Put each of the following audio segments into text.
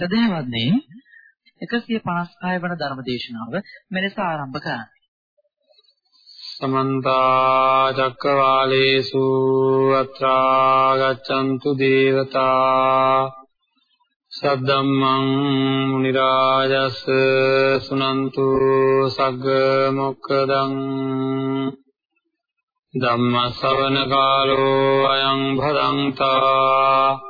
සදහවත්නේ 156 වන ධර්ම දේශනාව මෙලෙස ආරම්භ කරන්නේ. සමන්ත චක්කවාලේසු අත්‍රා ගච්ඡන්තු දේවතා සද්දම්මං මුනි රාජස් සුනන්තු සග්ග මොක්කදං ධම්ම ශ්‍රවණ කාලෝ අයං භදංතා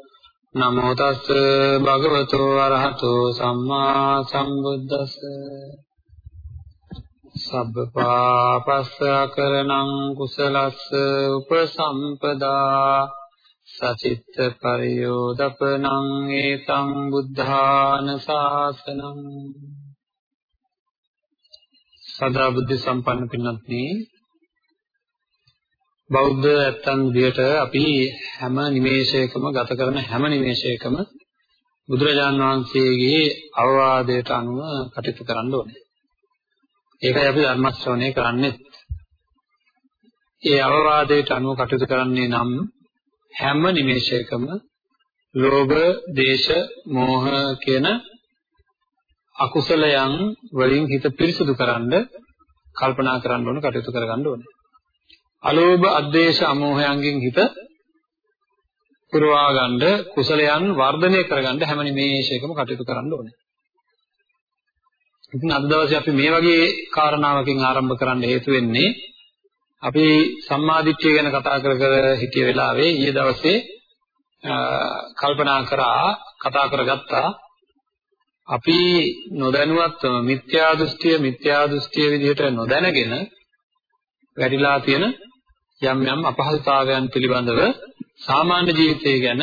නමෝ තස්ස භගවතු වරහතෝ සම්මා සම්බුද්දස්ස. සබ්බ පාපස්ස කරණං කුසලස්ස උපසම්පදා. සචිත්ත පරියෝදපනං ඒතං බුද්ධාන ශාසනං සදා බුද්ධ සම්පන්න පින්වත්නි බෞද්ධ ඇත්තන් විදියට අපි හැම නිමේෂයකම ගත කරන හැම නිමේෂයකම බුදුරජාන් වහන්සේගේ අවවාදයට අනුව කටයුතු කරන්න ඕනේ. ඒකයි අපි ධර්ම ශ්‍රවණය කරන්නේ. ඒ අවවාදයට අනුව කටයුතු කරන්නේ නම් හැම නිමේෂයකම ලෝභ, දේශ, මෝහ කියන අකුසලයන් වලින් හිත පිරිසුදු කරන්න කල්පනා කරන්න ඕන කටයුතු කරගන්න ඕනේ. අලෝභ, අද්වේෂ, අමෝහයන්ගෙන් හිත පුරවා ගන්න කුසලයන් වර්ධනය කරගන්න හැම නිමේෂයකම කටයුතු කරන්න ඕනේ. ඉතින් අද දවසේ අපි මේ වගේ කාරණාවකින් ආරම්භ කරන්න හේතු වෙන්නේ අපි සම්මාදිට්ඨිය ගැන කතා කර කර හිටිය වෙලාවේ ඊයේ දවසේ කල්පනා කරා කතා කරගත්තා අපි නොදැනුවත්වම මිත්‍යා දෘෂ්ටිය මිත්‍යා දෘෂ්ටිය විදිහට නොදැනගෙන වැඩිලා තියෙන යම් යම් අපහසුතාවයන් පිළිබඳව සාමාන්‍ය ජීවිතය ගැන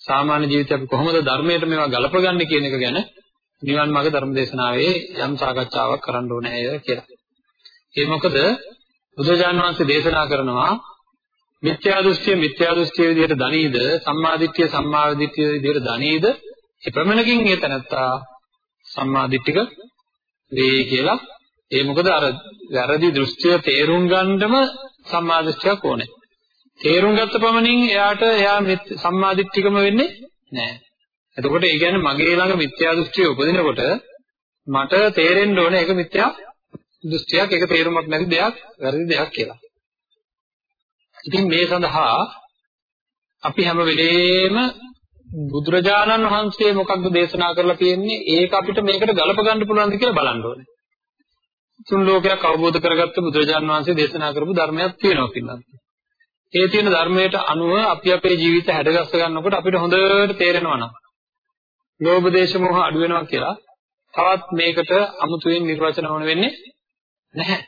සාමාන්‍ය ජීවිතය අපි කොහොමද ධර්මයට මේවා ගලපගන්නේ කියන එක ගැන නිවන් මාර්ග ධර්ම දේශනාවේ යම් සාකච්ඡාවක් කරන්න ඕනේ කියලා. ඒ මොකද බුදුජාණන් වහන්සේ දේශනා කරනවා මිත්‍යා දෘෂ්ටිය මිත්‍යා දෘෂ්ටිය විදිහට දනීද සම්මාදිට්ඨිය සම්මාදිට්ඨිය විදිහට දනීද ඒ ප්‍රමණකින් ඒ තනත්තා සම්මාදිට්ඨික වේ කියලා ඒ මොකද අර වැරදි දෘෂ්ටිය තේරුම් ගන්නම සම්මාදිට්ඨියක් ඕනේ තේරුම් ගත්ත පමණින් එයාට එයා සම්මාදිට්ඨිකම වෙන්නේ නැහැ එතකොට ඒ කියන්නේ මගේ ළඟ මිත්‍යා දෘෂ්ටිය උපදිනකොට මට තේරෙන්න ඕනේ ඒක මිත්‍යා දෘෂ්ටියක් ඒක තේරුමක් නැති දෙයක් වැරදි දෙයක් කියලා. ඉතින් මේ සඳහා අපි හැම වෙලේම බුදුරජාණන් වහන්සේ මොකක්ද දේශනා කරලා තියෙන්නේ ඒක අපිට මේකට ගලප ගන්න පුළුවන්ද කියලා බලන්න ඕනේ. තුන් ලෝකයක් අවබෝධ කරගත්ත බුදුරජාණන් වහන්සේ දේශනා කරපු ධර්මයක් තියෙනවා පින්නත්. ඒ තියෙන ධර්මයට අනුව අපි අපේ ජීවිත හැඩගස්ස ගන්නකොට අපිට හොඳට තේරෙනවා නම් ලෝභ දේශ මොහ අඩු වෙනවා කියලා තවත් මේකට අමුතුවෙන් නිර්වචන වුණ වෙන්නේ නැහැ.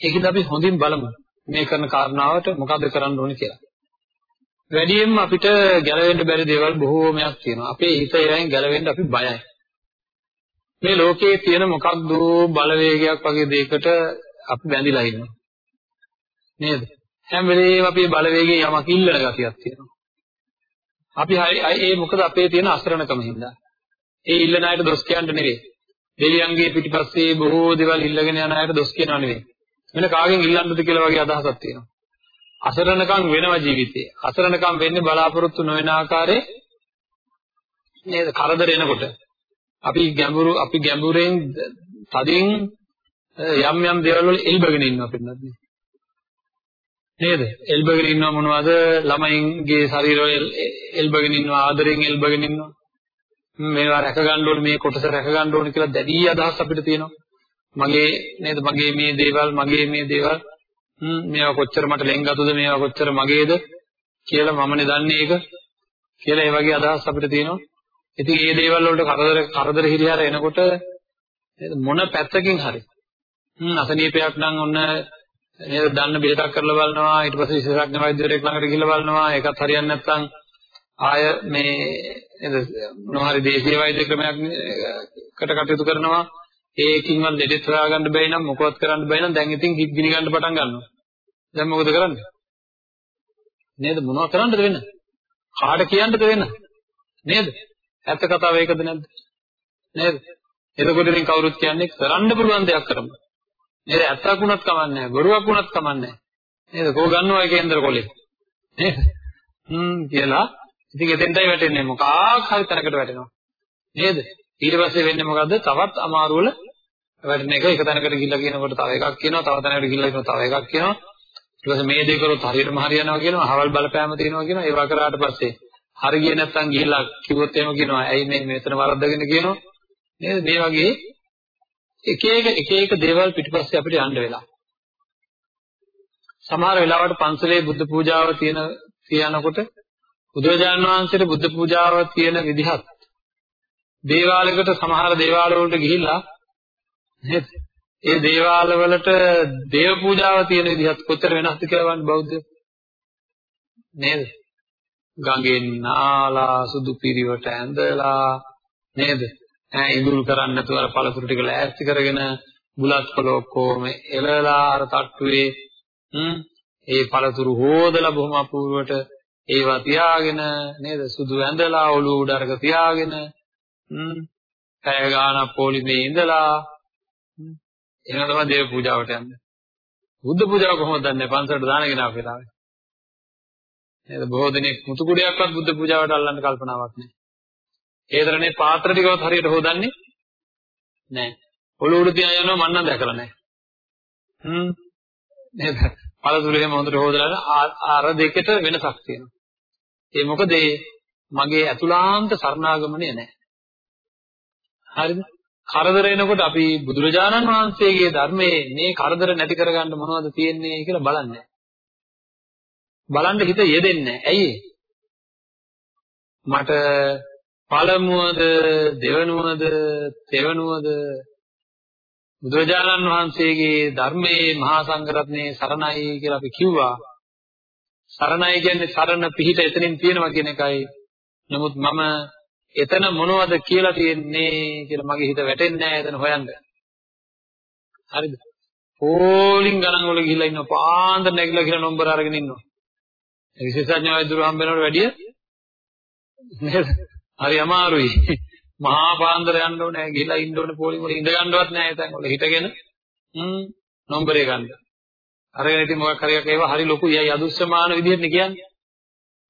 ඒකද අපි හොඳින් බලමු මේ කරන කාරණාවට මොකද කරන්න ඕනේ කියලා. වැඩියෙන්ම අපිට ගැලවෙන්න බැරි දේවල් බොහෝමයක් තියෙනවා. අපේ හිත ඒවායින් ගැලවෙන්න අපි බයයි. මේ ලෝකයේ තියෙන මොකක්ද බලවේගයක් වගේ දෙයකට අපි බැඳිලා ඉන්නවා. නේද? හැම වෙලේම අපි බලවේගයේ යමක් ඉල්ලන ගතියක් තියෙනවා. අපි ඒ මොකද අපේ තියෙන අසරණකම හින්දා. ඒ ඉල්ලන අයට දොස් කියන්න නෙවෙයි. දෙවියන්ගේ පිටිපස්සේ බොහෝ දේවල් ඉල්ලගෙන යන අයට දොස් කියනවා නෙවෙයි. වෙන කාගෙන් ඉල්ලන්නද කියලා වගේ අදහසක් තියෙනවා. අසරණකම් වෙනවා ජීවිතේ. අසරණකම් වෙන්නේ බලාපොරොත්තු නොවන ආකාරයේ නේද? කරදර එනකොට. අපි ගැඹුරු අපි ගැඹුරෙන් තදින් යම් යම් දේවල් වල එල්බගෙන ඉන්නවා පින්නත් නේද? එල්බගෙන ඉන්නව මොනවද? ළමයින්ගේ ශරීරවල එල්බගෙන ඉන්නවා, ආදරෙන් එල්බගෙන ඉන්නවා. මේවා රැක ගන්න ඕනේ මේ කොටස රැක ගන්න ඕනේ කියලා දැඩි අදහස් අපිට තියෙනවා. මගේ නේද මගේ මේ දේවල් මගේ මේ දේවල් හ්ම් මේවා කොච්චර මට ලෙන්ගතුද මේවා කොච්චර මගේද කියලා මමනේ දන්නේ ඒක කියලා ඒ වගේ අදහස් අපිට තියෙනවා. ඉතින් මේ දේවල් වලට කරදර කරදර හිරිහැර එනකොට නේද මොන පැත්තකින් හරි හ්ම් අසනීපයක් නම් ඔන්න නේද දන්න බෙහෙතක් කරලා බලනවා ඊට පස්සේ විශේෂඥ වෛද්‍යවරයෙක් ළඟට ගිහිල්ලා බලනවා ඒකත් හරියන්නේ නැත්නම් ආය මේ නේද මොනවා හරි දේශීය වෛද්‍ය ක්‍රමයකට කටයුතු කරනවා ඒකින්වත් දෙඩෙත් හොයාගන්න බැයි නම් මොකවත් කරන්න බැයි නම් දැන් ඉතින් හිත් ගිනි ගන්න පටන් ගන්නවා. දැන් මොකද කරන්නේ? නේද මොනවද කරන්නද වෙන? කාට කියන්නද වෙන? නේද? ඇත්ත කතාව ඒකද නැද්ද? නේද? එතකොට ඉතින් කවුරුත් කියන්නේ කරන්න පුළුවන් දෙයක් කරමු. නේද? ඇත්තක් වුණත් කමන්නේ නැහැ. බොරුවක් වුණත් කමන්නේ නැහැ. නේද? කෝ ගන්නවා ඒ කේන්දර කොලේ. නේද? හ්ම් කියලා ඉතින් එතෙන්ටයි වැටෙන්නේ මොකක් හරි තැනකට වැටෙනවා. නේද? ඊට පස්සේ වෙන්නේ මොකද්ද? තවත් අමාරු වල වැටෙන එක එක තැනකට ගිහිල්ලා කියනකොට තව එකක් කියනවා, තව තැනකට ගිහිල්ලා කියනවා තව එකක් කියනවා. ඊට පස්සේ මේ දේ කරොත් හරියටම හරියනවා කියනවා, අහවල් බලපෑම තියෙනවා කියනවා. ඒවා කරාට පස්සේ හරි ගියේ නැත්නම් ගිහිල්ලා කිව්වොත් එහෙම කියනවා ඇයි මේ මෙතන වරද්දගෙන කියනවා නේද මේ වගේ එක එක එක එක දේවල් පිටිපස්සේ අපිට යන්න වෙලා සමහර වෙලාවට පන්සලේ බුද්ධ පූජාව තියෙන තියනකොට බුදුරජාණන් වහන්සේට බුද්ධ පූජාව තියෙන විදිහත් දේවාලයකට සමහර දේවාල වලට ගිහිල්ලා නේද? ඒ දේවාල වලට දේව පූජාව තියෙන විදිහත් කොතර වෙනස්ද කියලා වань බෞද්ධ නේද? ගඟෙන් නාලා සුදු පිරිවට ඇඳලා නේද? ඈ ඉඟුල් කරන්නේ නැතුව අර පළතුරු ටික ලෑස්ති කරගෙන බුලත් කොළ ඔක්කොම එලලා අර තට්ටුවේ හ්ම් ඒ පළතුරු හොදලා බොහොම අපූර්වට ඒවා තියාගෙන නේද? සුදු ඇඳලා ඔළුව උඩ අරක තියාගෙන හ්ම් පැය ගාණක් පොලිමේ ඉඳලා එහෙම තමයි දේව පූජාවට යන්නේ. බුද්ධ පූජාව කොහොමද දන්නේ? පන්සලට දාන කෙනා වෙලාවේ නේද? බොහෝ දිනෙක මුතු කුඩයක්වත් බුද්ධ පූජාවට අල්ලන්න කල්පනාවක් නැහැ. ඒතරනේ පාත්‍ර ටිකවත් හරියට හොදන්නේ නැහැ. ඔළුව උඩ තියා යනවා මන්නම් දැකලා නැහැ. හ්ම්. නේද? පළතුරු එහෙම හොඳට හොදලා අර දෙකට වෙනසක් තියෙනවා. ඒ මොකද මගේ අතුලාන්ත සරණාගමණය නැහැ. හරිද? කරදර එනකොට අපි බුදුරජාණන් වහන්සේගේ ධර්මයේ මේ කරදර නැති කරගන්න මොනවද තියෙන්නේ කියලා බලන්නේ. බලන්න හිත යෙදෙන්නේ ඇයි මට පළමුවද දෙවනුවද තෙවනුවද බුදුරජාණන් වහන්සේගේ ධර්මයේ මහා සංඝරත්නයේ සරණයි කියලා අපි කිව්වා සරණයි කියන්නේ සරණ පිහිට එතනින් තියෙනවා කියන එකයි. නමුත් මම එතන මොනවද කියලා තියෙන්නේ කියලා මගේ හිත වැටෙන්නේ නැහැ එතන හොයන්න. හරිද? පෝලිං ගණන් වල ගිහිල්ලා ඉන්නවා පාන්දර නැගිලා කියලා නම්බර අරගෙන ඉන්නවා. ඒ විශේෂඥ වෛද්‍යරු හම්බ වෙනවට වැඩිය නේද? හරි අමාරුයි. මහා පාන්දර යන්න ඕනේ ගිහිල්ලා ඉන්න ඕනේ පොලිම වල ඉඳ ගන්නවත් නැහැ එතන වල හිටගෙන හ්ම් නම්බරේ ගන්න. අරගෙන ඉතින් මොකක් හරි එකක් ඒවා හරි ලොකුයි. අය අදුස්සමාන විදිහට කියන්නේ.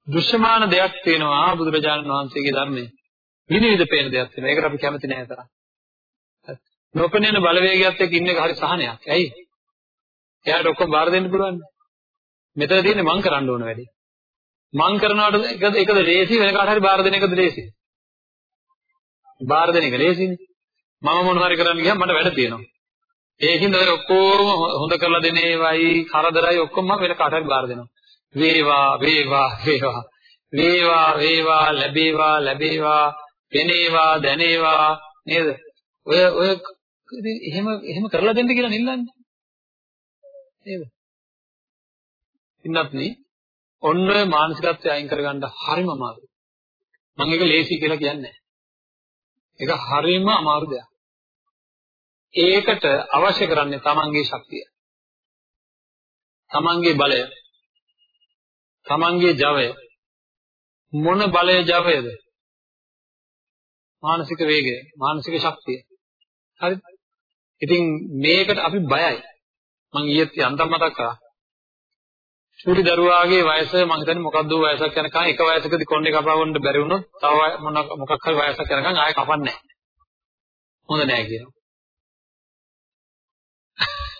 දෘශ්‍යමාන දෙයක් තියෙනවා බුදුරජාණන් වහන්සේගේ ධර්මයේ. විනිවිද පේන දෙයක් තියෙනවා. ඒකට අපි කැමති නැහැ තරම්. නොපෙනෙන බලවේගයත් එක්ක ඉන්න එක හරි සහනයක්. ඇයි? එයාට ඔක්කොම බාර දෙන්න පුළුවන්. මෙතන තියෙන්නේ මං කරන්න ඕන වැඩේ. මං කරනවට එකද එකද ලේසි වෙන කාට හරි බාර දෙන එකද ලේසි? බාර දෙන එක ලේසිනේ. මම මොන හරි කරන්න ගියම මට වැඩ තියෙනවා. ඒකින්ද අර ඔක්කොම හොඳ කරලා දෙන ඒවයි කරදරයි ඔක්කොම මම වෙන කාට හරි බාර දෙනවා. වේවා වේවා වේවා වේවා වේවා ලැබේවා ලැබේවා පෙනේවා දැනේවා නේද? ඔය ඔය එහෙම එහෙම කරලා දෙන්න කියලා නිල්ලන්නේ. නේද? ඉන්නත් නේ ඔන්න ඔය මානසිකත්වය අයින් කරගන්න හරිම අමාරුයි. මම ඒක ලේසි කියලා කියන්නේ නැහැ. ඒක හරිම අමාරු දෙයක්. ඒකට අවශ්‍ය කරන්නේ තමන්ගේ ශක්තිය. තමන්ගේ බලය. තමන්ගේ ජවය. මොන බලය ජවයද? මානසික වේගය, මානසික ශක්තිය. හරිද? ඉතින් මේකට අපි බයයි. මම ඊයේත් යන්තම් මතක් කරා. චූටි දරුවාගේ වයස මම හිතන්නේ මොකක්ද වයසක් යනකම් එක වයසකදී කොණ්ඩේ කපවන්න බැරි වුණොත් තව මොකක් හරි වයසක් යනකම් ආයෙ කපන්නේ නැහැ. හොඳ නැහැ කියනවා.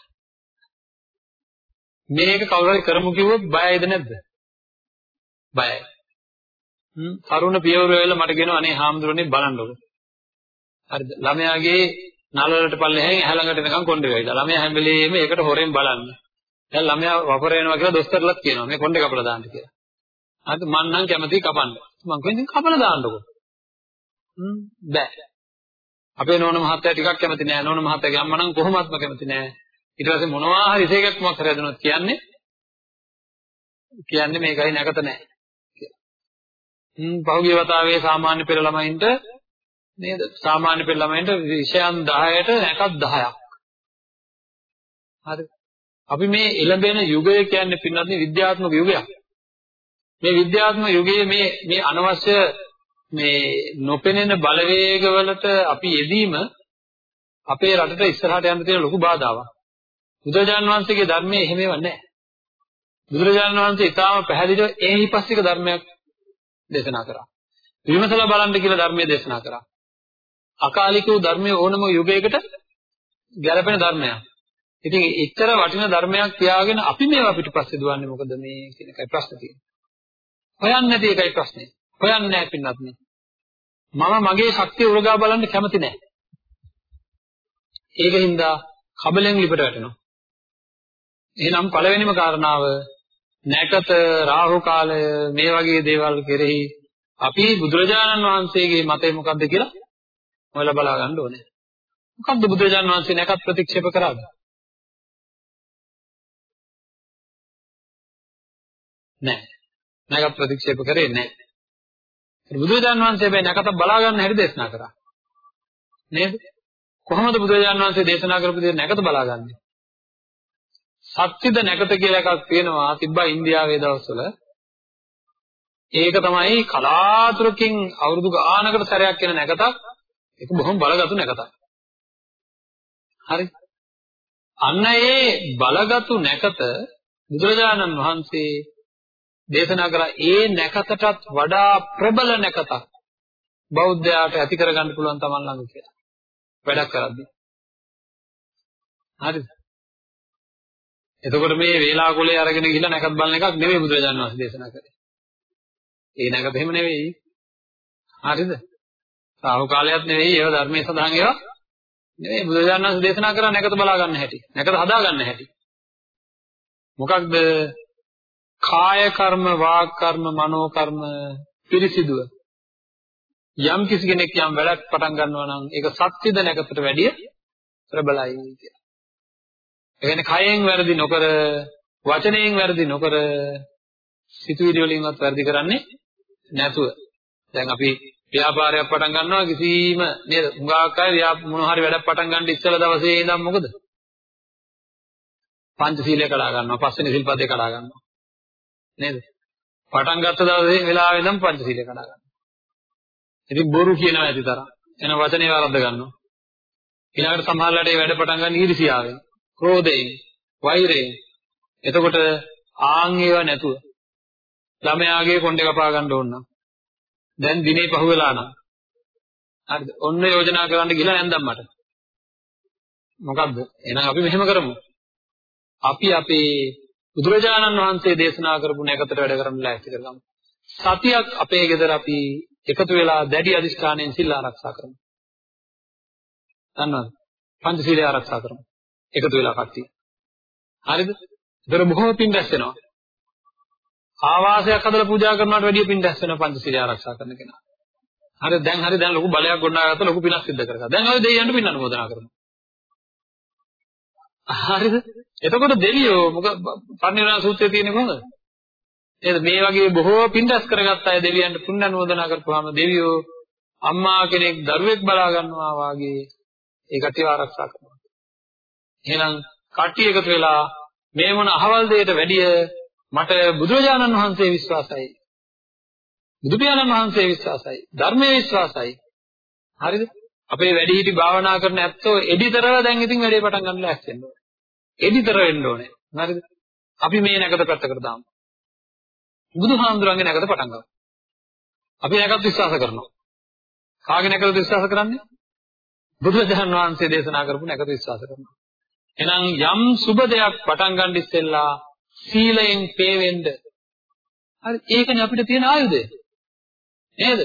මේක කවුරු හරි කරමු කිව්වොත් බයයිද නැද්ද? බයයි. හ්ම් තරුණ පියවරු වෙලා මට කියනවා අනේ හාමුදුරනේ බලන්නකො. හරිද? ළමයාගේ නළලට පල්ලෙහෙන් ඇහැ ළඟට එනකන් කොණ්ඩේ වෙයිලා. ළමයා හැම වෙලෙම ඒකට හොරෙන් බලන්න. දැන් ළමයා වපර වෙනවා කියලා දොස්තරලත් කියනවා මේ කොණ්ඩේ කපලා දාන්න කියලා. හරිද? මං නම් කැමතියි කපන්න. මං කියන්නේ කපලා දාන්නකො. හ්ම් බෑ. අපේ නෝන මහත්තයා ටිකක් කැමති නෑ. නෝන මහත්තයාගේ අම්මා නම් කොහොමත්ම කැමති නෑ. ඊට පස්සේ මොනවා හරි ඉසේකක්මක් හරි හදුනොත් කියන්නේ කියන්නේ මේකයි නැකත නැහැ කියලා. හ්ම් පහුගිය වතාවේ සාමාන්‍ය පෙළ ළමයින්ට නේද? සාමාන්‍ය පෙළ ළමයින්ට විෂයන් 10ට නැකත් 10ක්. හරි. අපි මේ එළඹෙන යුගය කියන්නේ පින්වත්නි විද්‍යාත්මක යුගයක්. මේ විද්‍යාත්මක යුගයේ මේ මේ අනවශ්‍ය මේ නොපෙනෙන බලවේගවලට අපි යෙදීම අපේ රටට ඉස්සරහට යන්න තියෙන ලොකු බාධාවක්. බුදුරජාණන් වහන්සේගේ ධර්මයේ එහෙම ඒවා නැහැ. බුදුරජාණන් වහන්සේ ඊටාම පැහැදිලිව ඒහිපස්සික ධර්මයක් දේශනා කරා. විමසලා බලන්න කියලා ධර්මයේ දේශනා කරා. අකාලික වූ ධර්මයේ ඕනම යුගයකට ගැළපෙන ධර්මයක්. ඉතින් එච්චර වටින ධර්මයක් තියාගෙන අපි මේවා පිටපස්සේ දුවන්නේ මොකද මේ කියන එකයි ප්‍රශ්නේ තියෙන්නේ. හොයන්නේ නැති එකයි ප්‍රශ්නේ. හොයන්නේ නැහැ පින්නත් නේ. මම මගේ ශක්තිය උරගා බලන්න කැමති නැහැ. ඒකින්ද කබලෙන් ලිපට වැටෙනවා. එහෙනම් පළවෙනිම කාරණාව නැකත රාහු කාලය මේ වගේ දේවල් කෙරෙහි අපි බුදුරජාණන් වහන්සේගේ මතය මොකක්ද කියලා හොයලා බලා ගන්න ඕනේ. මොකක්ද බුදුරජාණන් වහන්සේ නැකත් ප්‍රතික්ෂේප කරාද? නැහැ. නැකත් ප්‍රතික්ෂේප කරේ නැහැ. බුදුරජාණන් වහන්සේ මේ නැකත බලා ගන්න හැටි දේශනා කරා. නේද? කොහොමද බුදුරජාණන් වහන්සේ දේශනා කරපු දේ නැකත බලාගන්නේ? සත්‍විද නැකත කියලා එකක් තියෙනවා තිබ්බා ඉන්දියාවේ දවස්වල. ඒක තමයි කලාතුරකින් අවුරුදු ගානකට සැරයක් එන නැකතක්. ඒක බොහොම බලගතු නැකතක්. හරි. අන්න ඒ බලගතු නැකත බුදුරජාණන් වහන්සේ දේශනා කරා ඒ නැකතටත් වඩා ප්‍රබල නැකතක් බෞද්ධයාට ඇති කරගන්න පුළුවන් තමන් ළඟ කියලා. වැඩක් කරද්දී. හරිද? එතකොට මේ වේලාකුලේ අරගෙන ගිහිල්ලා නැකත් බලන එකක් නෙමෙයි බුදුරජාණන් වහන්සේ දේශනා කරේ. ඒ නැකත් එහෙම නෙවෙයි. හරිද? සාහු කාලයක් නෙවෙයි ඒව ධර්මයේ සඳහන් ඒවා නෙවෙයි බුදුරජාණන් වහන්සේ දේශනා කරා නැකත බලා ගන්න හැටි. නැකත හදා ගන්න හැටි. මොකක්ද? කාය කර්ම, වාග් කර්ම, මනෝ කර්ම පිරිසිදුව. යම් කිසි කෙනෙක් යම් වැඩක් පටන් ගන්නවා නම් ඒක සත්‍යද නැකතට වැඩිය ප්‍රබලයි කියලා. ඒ කියන්නේ කයෙන් වැරදි නොකර වචනයෙන් වැරදි නොකර සිතුවිලි වලින්වත් වැරදි කරන්නේ නැතුව දැන් අපි ව්‍යාපාරයක් පටන් ගන්නවා කිසිම නේද හුඟක් අය මොන හරි වැඩක් පටන් ගන්න ඉස්සෙල්ලා දවසේ ඉඳන් මොකද පංචශීලය කඩා ගන්නවා පස්වෙනි සිල්පදේ කඩා ගන්නවා නේද පටන් ගත්ත දවසේ වෙලාවෙ ඉඳන් පංචශීලය කඩා ගන්නවා ඉතින් බොරු කියනවා ඇති තරම් එන වචනේ වරද්ද ගන්නවා ඊළඟට සමහරලාට මේ වැඩ පටන් ගන්න ඊර්ෂියාවෙන් ක්‍රෝධයෙන්, වෛරයෙන්. එතකොට ආන් ඒවා නැතුව ළමයාගේ කොණ්ඩේ කපා ගන්න ඕන නම් දැන් දිනේ පහුවෙලා නම් හරිද? ඔන්න යෝජනා කරන්න ගිහලා නැන්දම් මට. මොකද්ද? එහෙනම් අපි මෙහෙම කරමු. අපි අපේ බුදුරජාණන් වහන්සේ දේශනා කරපු නැකතට වැඩ කරන්න ලෑස්ති කරගමු. සතියක් අපේ ගෙදර අපි එකතු වෙලා දැඩි අදිස්ථානයෙන් සිල් ආරක්ෂා කරමු. දන්නවද? පංචශීලය ආරක්ෂා කරමු. එකතු වෙලා කට්ටිය. හරිද? ඒතර බොහොම පින් රැස් වෙනවා. ආවාසයක් හදලා පූජා කරනවට වැඩිය පින් රැස් වෙනවා පංචශීලය ආරක්ෂා කරන කෙනා. හරි දැන් හරි දැන් ලොකු බලයක් ගොඩනගාගත්ත ලොකු පිනක් සිද්ධ කරගත්තා. දැන් අපි දෙවියන්ට පින් අනුමෝදනා කරනවා. හරිද? එතකොට දෙවියෝ මොකද පරිණිරාණ සූත්‍රයේ තියෙන්නේ කොහොමද? නේද මේ වගේ බොහෝ පින් රැස් කරගත්ත අය දෙවියන්ට පුණ්‍ය අනුමෝදනා කරපුවාම දෙවියෝ අම්මා කෙනෙක් දරුවෙක් බලා ගන්නවා වාගේ ඒ කටිය ආරක්ෂා කරනවා. එහෙනම් කට්ටිය එකතු වෙලා මේ මොන අහවල් දෙයට වැඩිය මට බුදුරජාණන් වහන්සේ විශ්වාසයි. බුදු පියාණන් වහන්සේ විශ්වාසයි. ධර්මයේ විශ්වාසයි. හරිද? අපේ වැඩිහිටි භාවනා කරන ඇත්තෝ එඩිතරව දැන් ඉතින් වැඩේ පටන් ගන්න ලෑස්ති වෙන්න ඕනේ. එඩිතර වෙන්න ඕනේ. හරිද? අපි මේ නැකත පැත්තකට දාමු. බුදුහාමුදුරන්ගේ නැකත පටන් ගමු. අපි නැකත් විශ්වාස කරනවා. කාගේ නැකතද විශ්වාස කරන්නේ? බුදුරජාණන් වහන්සේ දේශනා කරපු නැකත විශ්වාස කරනවා. එහෙනම් යම් සුබ දෙයක් පටන් ගන්න ඉස්සෙල්ලා සීලයෙන් පේවෙන්න. හරි ඒකනේ අපිට තියෙන ආයුධය. නේද?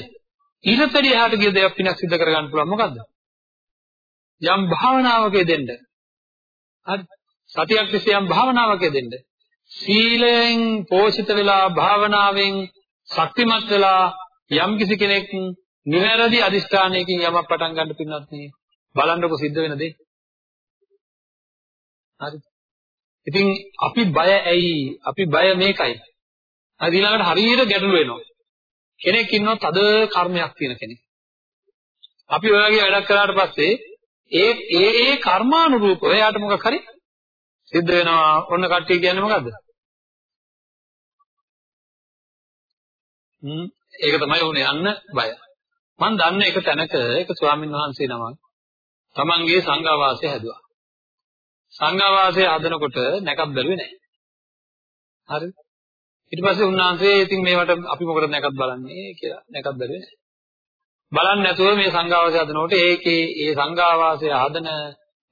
ඊටතරි එහාට ගිය දෙයක් පිනක් සිද්ධ කරගන්න පුළුවන් මොකද්ද? යම් භාවනාවක යෙදෙන්න. හරි සතියක් තිස්සේ යම් භාවනාවක යෙදෙන්න. සීලයෙන් පෝෂිත වෙලා භාවනාවෙන් ශක්තිමත් වෙලා යම් කිසි කෙනෙක් නිවැරදි අදිෂ්ඨානයකින් යමක් පටන් ගන්න පින්නත් නේ බලන්නකො සිද්ධ වෙන දේ. හරි. ඉතින් අපි බය ඇයි? අපි බය මේකයි. හරි ඊළඟට හරියට ගැටලු වෙනවා. කෙනෙක් ඉන්නවා තද කර්මයක් තියෙන කෙනෙක්. අපි ඔය වගේ වැඩක් කරාට පස්සේ ඒ ඒ ඒ කර්මානුරූපව එයාට මොකක් හරි සිද්ධ වෙනවා. ඔන්න කට්ටිය කියන්නේ මොකද්ද? හ්ම් ඒක තමයි උනේ යන්න බය. මම දන්න එක තැනක එක ස්වාමීන් වහන්සේ නමක් තමන්ගේ සංඝාවාසය හැදුවා. සංඝාවාසය හදනකොට නැකත් බැලුවේ නැහැ. හරිද? ඊට පස්සේ උන්වහන්සේ ඉතින් මේවට අපි මොකටද නැකත් බලන්නේ කියලා නැකත් බැලුවේ නැහැ. බලන්නේ නැතුව මේ සංඝාවාසය හදනකොට ඒකේ ඒ සංඝාවාසය හදන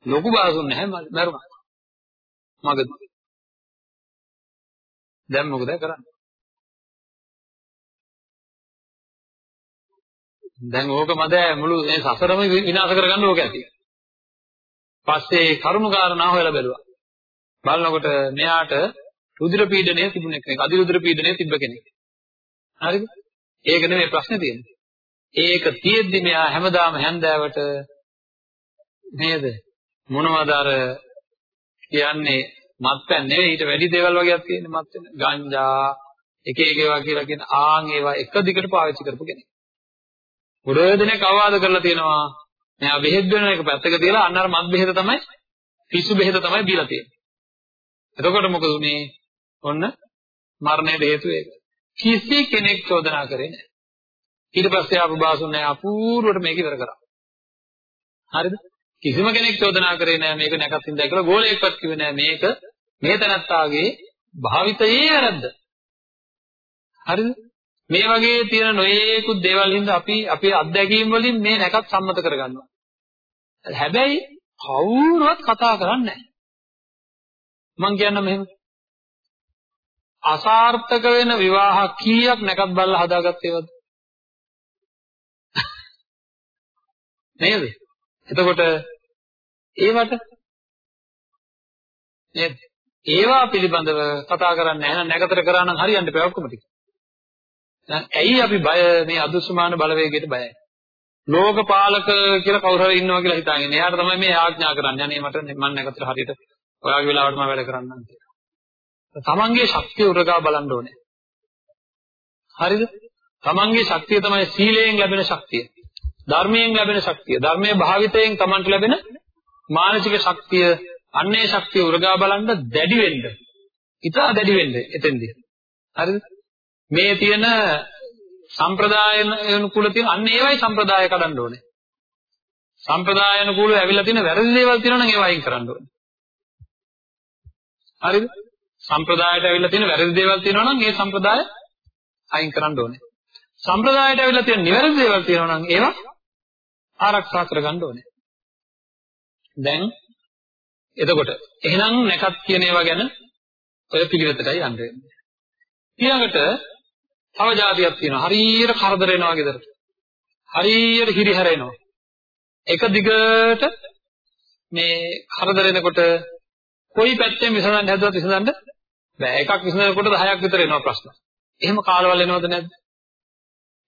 ලොකු බාසුන් නැහැ මරුණා. මගද? දැන් මොකද කරන්නේ? දැන් ඕක මද මුළු මේ සසරම විනාශ කරගන්න ඕක ඇති. පස්සේ කරුණු කාරණා හොයලා බැලුවා. බලනකොට මෙයාට රුධිර පීඩනය තිබුණ කෙනෙක්. අධි රුධිර පීඩනය තිබ්බ කෙනෙක්. හරිද? ඒක නෙමෙයි ප්‍රශ්නේ තියෙන්නේ. ඒක තියෙද්දි මෙයා හැමදාම හැන්දෑවට නේද? මොනවද අර කියන්නේ මත්පැන් නෙවෙයි ඊට වැඩි දේවල් වගේක් තියෙන්නේ මත්පැන්. ගංජා එක එක ඒවා කියලා කියන ආන් ඒවා එක දිගට පාවිච්චි කරපු කෙනෙක්. ගොඩ දෙනෙක් අවවාද කරලා තියෙනවා මෙයා බෙහෙත් දෙන එක පැත්තක තියලා අන්න අර මත් බෙහෙත තමයි පිස්සු බෙහෙත තමයි දීලා තියෙන්නේ. එතකොට මොකද උනේ? ඔන්න මරණයට හේතුව ඒක. කිසි කෙනෙක් චෝදනා කරේ නැහැ. ඊට පස්සේ ආපු බාසුන් නැහැ අපූර්වට මේක ඉවර කරා. හරිද? කිසිම කෙනෙක් චෝදනා කරේ නැහැ මේක නැකත් හින්දා කියලා ගෝලයක්වත් කිව්වේ නැහැ මේක මේ තනත්තාගේ භාවිතයේ වැරද්ද. හරිද? මේ වගේ තියෙන නොයේකුත් දේවල් හින්දා අපි අපේ අත්දැකීම් වලින් මේ නැකත් සම්මත කරගන්නවා. හැබැයි කවුරුවත් කතා කරන්නේ නැහැ. මං කියන්නම් මෙහෙම. අසාර්ථක වෙන විවාහ කීයක් නැකත් බලලා හදාගත්තේවද? නේද? එතකොට ඒවට නේද? ඒවා පිළිබඳව කතා කරන්නේ නැහැ නම් නැගතර කරා නම් හරියන්නේ බෑ ඔක්කොම ටික. ඇයි අපි බය මේ අදුස්සමාන බලවේගයට බයයි? ලෝකපාලක කියලා කවුරු හරි ඉන්නවා කියලා හිතාගෙන. එයාට තමයි මේ ආඥා කරන්නේ. අනේ මට මම නැගතර හරියට ඔයාගේ වෙලාවට මම වැඩ කරන්නම් කියලා. තමන්ගේ ශක්තිය උරගා බලන්න ඕනේ. හරිද? තමන්ගේ ශක්තිය තමයි සීලයෙන් ලැබෙන ශක්තිය. ධර්මයෙන් ලැබෙන ශක්තිය. ධර්මයේ භාවිතයෙන් තමන්ට ලැබෙන මානසික ශක්තිය. අන්නේ ශක්තිය උරගා බලන්න දැඩි වෙන්න. ඉතා දැඩි වෙන්න එතෙන්දී. හරිද? මේ තියෙන සම්ප්‍රදායන කුල තියෙන අන්න ඒවයි සම්ප්‍රදාය කඩන්න ඕනේ. සම්ප්‍රදායන කුල ඇවිල්ලා තියෙන වැරදි දේවල් තියෙනවා නම් ඒවා අයින් කරන්න ඕනේ. හරිද? සම්ප්‍රදායට ඇවිල්ලා තියෙන වැරදි දේවල් තියෙනවා නම් ඒ සම්ප්‍රදාය අයින් කරන්න ඕනේ. සම්ප්‍රදායට ඇවිල්ලා තියෙන නිවැරදි දේවල් තියෙනවා නම් ඒවා ආරක්ෂා කරගන්න ඕනේ. දැන් එතකොට එහෙනම් නැකත් කියන ඒවා ගැන ඔය පිළිවෙතටයි යන්නේ. ඊළඟට තව જાතියක් තියෙනවා. හරියට කරදර වෙනවා ගෙදරට. හරියට හිරිහැරෙනවා. එක දිගට මේ කරදර වෙනකොට කොයි පැත්තෙන් විසඳන්න හැදුවත් විසඳන්න බෑ. එකක් විසඳනකොට 10ක් විතර එනවා ප්‍රශ්න. එහෙම කාලවල එනවද නැද්ද?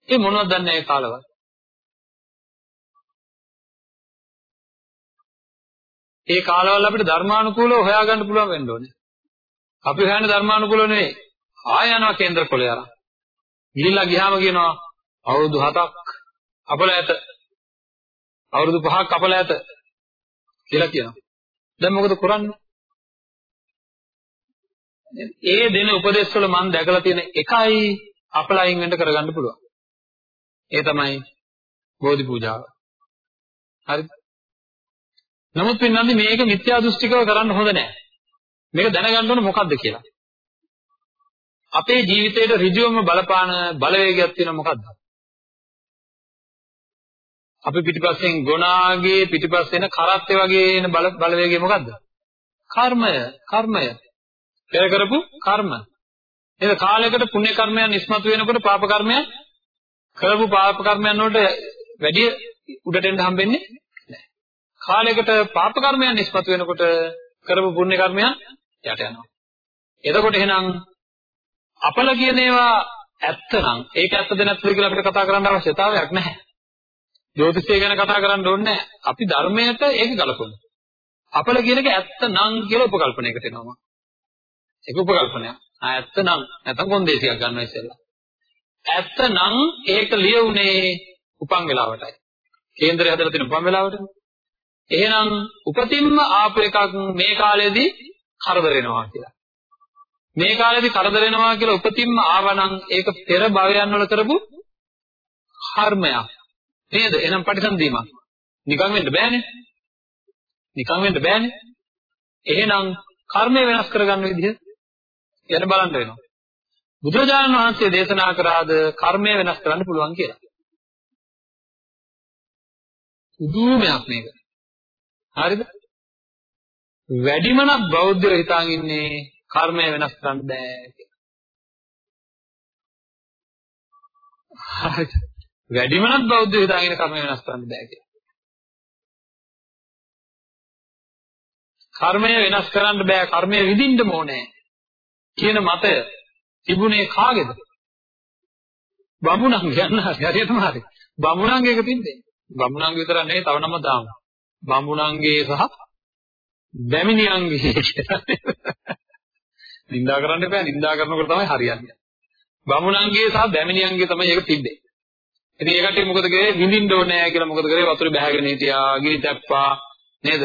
ඒ මොනවද දන්නේ ඒ කාලවල? ඒ කාලවල අපිට ධර්මානුකූලව හොයාගන්න පුළුවන් වෙන්න ඕනේ. අපි හොයන්නේ ධර්මානුකූලව නෙවෙයි. ආය යනවා කේන්ද්‍ර පොලේ අරන්. ගිහිල්ලා ගියාම කියනවා අවුරුදු 7ක් අපල ඇත. අවුරුදු 5ක් අපල ඇත කියලා කියනවා. දැන් මොකද කරන්නේ? ඒ දෙන උපදේශ වල මම දැකලා තියෙන එකයි අපලයින් වෙන්න කරගන්න පුළුවන්. ඒ තමයි බෝධි පූජාව. හරිද? නමුත් පින්නන්නේ මේක මිත්‍යා දෘෂ්ටිකව කරන්න හොඳ නෑ. මේක දැනගන්න ඕන මොකද්ද කියලා. අපේ ජීවිතේට ඍජුවම බලපාන බලවේගයක් තියෙනවා මොකද්ද? අපි පිටිපස්සෙන් ගොනාගේ පිටිපස්සෙන් කරත්තේ වගේ එන බල බලවේගය මොකද්ද? කර්මය, කර්මය. පෙර කරපු කර්ම. නේද? කාලයකට පුණ්‍ය කර්මයන් ඉස්මතු වෙනකොට පාප කර්මයන් කරපු පාප කර්මයන් වලට වැඩි උඩට එන්න හම්බෙන්නේ නැහැ. කාලයකට පාප කර්මයන් ඉස්මතු වෙනකොට කරපු පුණ්‍ය කර්මයන් යට යනවා. එතකොට එහෙනම් අපල කියන ඒවා ඇත්තනම් ඒක ඇත්තද නැත්ද කියලා අපිට කතා කරන්න අවශ්‍යතාවයක් නැහැ. ජ්‍යොතිෂය ගැන කතා කරන්න ඕනේ නැහැ. අපි ධර්මයට ඒක ගලපමු. අපල කියන එක ඇත්තනම් කියලා උපකල්පනයකට එනවා. ඒක උපකල්පනයක්. ආ ඇත්තනම් නැත්නම් කොන්දේසියක් ගන්නවා ඉස්සෙල්ලා. ඇත්තනම් ඒක ලියුනේ උපන් වෙලාවටයි. කේන්දරය හදලා තියෙන උපම් වෙලාවට. එහෙනම් උපතින්ම ආපු එකක් මේ කාලේදී කරදර වෙනවා කියලා. මේ කාලේදී කරදර වෙනවා කියලා උපතින්ම ආවනම් ඒක පෙර භවයන් වල කරපු කර්මයක්. නේද? එහෙනම් පටිසන්ධීමක්. නිකන් වෙන්න බෑනේ. නිකන් වෙන්න බෑනේ. එහෙනම් කර්මය වෙනස් කරගන්න විදිහ යන බලන්න වෙනවා. බුදුරජාණන් වහන්සේ දේශනා කරාද කර්මය වෙනස් කරන්න පුළුවන් කියලා. උදුමයක් මේක. හරිද? වැඩිමනක් බෞද්ධයෝ හිතාගෙන ඉන්නේ කර්මය වෙනස් කරන්න බෑ කියලා. හරිද? වැඩිමනක් බෞද්ධයෝ හිතාගෙන කර්මය වෙනස් කරන්න බෑ කියලා. කර්මය වෙනස් කරන්න බෑ කර්මය විඳින්න ඕනේ කියන මතය තිබුණේ කාගේද? බමුණන්ගේ යන්න හරියටම හරි. බමුණන්ගේ එක තින්නේ. බමුණන්ගේ විතර නෙවෙයි තව නම දාමු. බමුණන්ගේ සහ බැමිණියන්ගේ නින්දා කරන්න එපා නින්දා කරනකොට තමයි හරියන්නේ. බමුණන්ගේ සහ බැමිණියන්ගේ තමයි ඒක තිබ්බේ. ඉතින් ඒකට මොකද කරේ විඳින්න ඕනේ නැහැ කියලා මොකද කරේ වතුර බැහැගෙන හිටියා ගිනි තැප්පා නේද?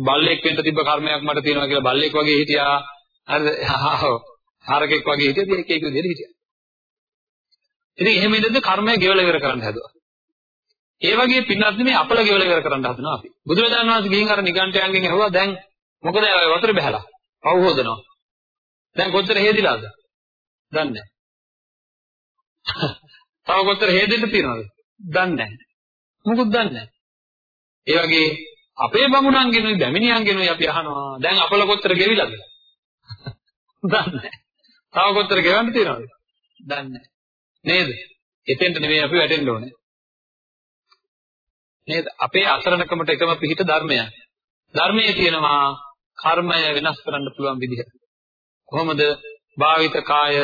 බල්ලෙක් වෙන්න තිබ්බ කර්මයක් මට තියෙනවා කියලා බල්ලෙක් වගේ හිටියා. හරිද? හරකෙක් වගේ හිටියද ඒක ඒක විදිහට හිටියා. ඉතින් එහෙම ඉඳද්දි කර්මය ගෙවල ඉවර කරන්න හැදුවා. ඒ වගේ පින්නත් මේ අපල ගෙවල ඉවර කරන්න හදනවා අපි. බුදුරජාණන් වහන්සේ ගිහින් අර නිගණ්ඨයන්ගෙන් ඇහුවා දැන් මොකද වතුර බහැලා? පව් හොදනවා. දැන් කොච්චර හේදිලාද? දන්නේ නැහැ. තව කොච්චර හේදෙන්න තියනවද? දන්නේ නැහැ. මොකුත් දන්නේ නැහැ. ඒ වගේ අපේ බමුණන්ගෙනුයි බැමිණියන්ගෙනුයි අපි අහනවා දැන් අපල කොච්චර ගෙවිලාද? දන්නේ නැහැ. තව කොච්චර ගෙවන්න තියනවද? දන්නේ නැහැ. නේද? එතෙන්ට නෙමෙයි අපි වැටෙන්න ඕනේ. නේද? අපේ අසරණකමට එකම පිහිට ධර්මය. ධර්මයේ තියෙනවා කර්මය වෙනස් කරන්න පුළුවන් විදිහ. කොහොමද? භාවිත කාය,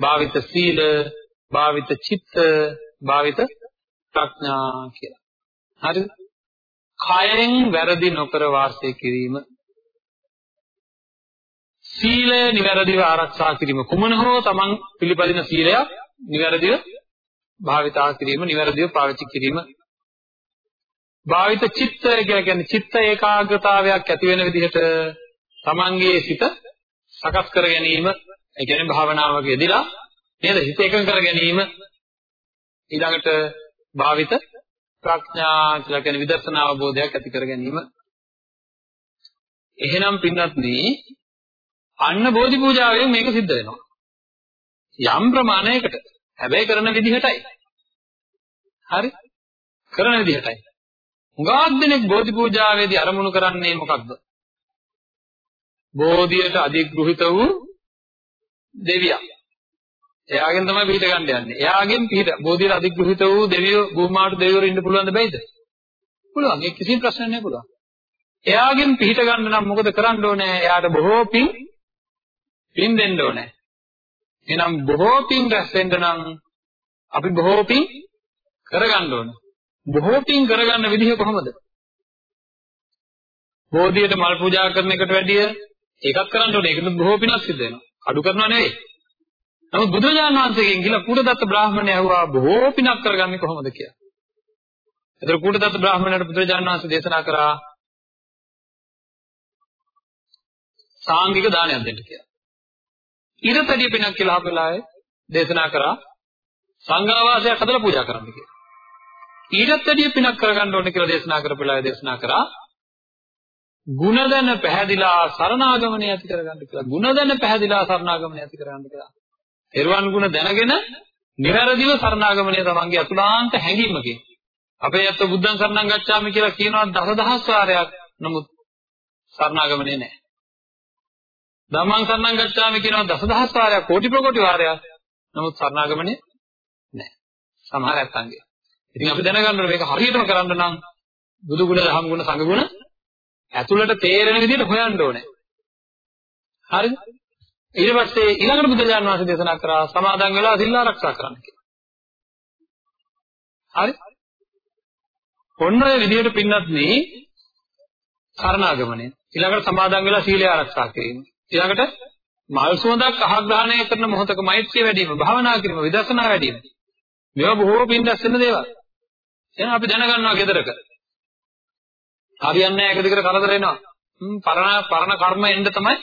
භාවිත සීල, භාවිත චිත්ත, භාවිත ප්‍රඥා කියලා. හරිද? කායෙන් වැරදි නොකර වාසය කිරීම සීලය නිවැරදිව ආරක්ෂා කිරීම කුමන හෝ තමන් පිළිපදින සීලයක් නිවැරදිව භාවිතා කිරීම නිවැරදිව පාවිච්චි කිරීම භාවිත චිත්තය කියලා කියන්නේ චිත්ත ඒකාග්‍රතාවයක් ඇති වෙන විදිහට තමන්ගේ සිත සකස් කර ගැනීම ඒ කියන්නේ භාවනාවක යෙදিলা නේද? හිත එකඟ කර ගැනීම ඊළඟට භාවිත ප්‍රඥා කියලා කියන්නේ විදර්ශනා අවබෝධයක් ඇති කර ගැනීම. එහෙනම් පින්වත්නි අන්න බෝධි පූජාවෙන් මේක සිද්ධ වෙනවා. යම් ප්‍රමාණයකට හැබැයි කරන විදිහටයි. හරි? කරන විදිහටයි. හුඟක් දෙනෙක් බෝධි පූජාවේදී අරමුණු කරන්නේ මොකක්ද? බෝධියට අධිග්‍රහිත වූ දෙවියා. එයාගෙන් තමයි පිට ගන්න යන්නේ. එයාගෙන් පිට බෝධියට අධිග්‍රහිත වූ දෙවියෝ භූමාට දෙවියෝ ඉන්න පුළුවන්ද බැයිද? පුළුවන්. ඒක කිසිම ප්‍රශ්නයක් නෑ පුළුවන්. එයාගෙන් පිට ගන්න නම් මොකද කරන්න ඕනේ? එයාට බොහෝ පින් පින් දෙන්න ඕනේ. එහෙනම් බොහෝ පින් රැස් වෙන්න නම් අපි බොහෝ පින් කරගන්න ඕනේ. බොහෝ පින් කරගන්න විදිහ කොහොමද? බෝධියට මල් පූජා කරන එකට වැඩිය ඒකත් කරන්න ඕනේ. ඒකට බොහෝ පිනක් සිද්ධ වෙනවා. අඩු කරනවා නෙවෙයි. නමුත් බුදුරජාණන් වහන්සේගෙන් කියලා කුඩදත්ත බ්‍රාහමණය ඇහුවා බොහෝ පිනක් කරගන්නේ කොහොමද කියලා. ඒතර කුඩදත්ත බ්‍රාහමණයට බුදුරජාණන් වහන්සේ දේශනා කරා සාංගික දානයක් දෙන්න කියලා. ඊටතඩිය පිනක් කියලා අපලායේ දේශනා කරා සංඝාවාසයක් හදලා පූජා කරන්න කියලා. ඊටත් වැඩිය පිනක් කරගන්න ඕනේ කියලා දේශනා කරපළා දේශනා කරා. ගුණදන පැහැදිලා සරණාගමණය ඇති කරගන්න කියලා. ගුණදන පැහැදිලා සරණාගමණය ඇති කරගන්න කියලා. එරුවන් ගුණ දැනගෙන නිවැරදිව සරණාගමණය තමන්ගේ අතුලාන්ත හැඟීමකින්. අපේ යත්ත බුද්ධං සරණං ගච්ඡාමි කියලා කියනවා දසදහස් වාරයක්. නමුත් සරණාගමණය නැහැ. ධම්මං සරණං ගච්ඡාමි කියනවා දසදහස් වාරයක්, කෝටි ප්‍රකෝටි වාරයක්. නමුත් සරණාගමණය නැහැ. සමහර ඇත්තන්ගේ ඉතින් අපි දැනගන්න ඕනේ මේක හරියටම කරන්න නම් බුදු ගුණ, ධම්ම ගුණ, සංඝ ගුණ ඇතුළට තේරෙන විදිහට හොයන්න ඕනේ. හරිද? ඊට පස්සේ ඊළඟට බුදුරජාණන් වහන්සේ දේශනා කරා සමාදන් වෙලා සිල් ආරක්ෂා කරන්න කියලා. හරි? ඔන්න ඔය විදිහට පින්නත් මේ කරණාගමනය. ඊළඟට සමාදන් වෙලා සීලය ආරක්ෂා කිරීම. ඊළඟට මල් සුවඳක් අහග්‍රහණය කරන මොහොතක මෛත්‍රිය වැඩි වීම, භාවනා කිරීම, විදර්ශනා වැඩි වීම. මේවා බොහෝ පින් දැස්සෙන දේවල්. එහෙනම් අපි දැනගන්නවා gedaraක. හරියන්නේ නැහැ එක දිගට කරදර එනවා. හ්ම් පරණ පරණ කර්ම එන්න තමයි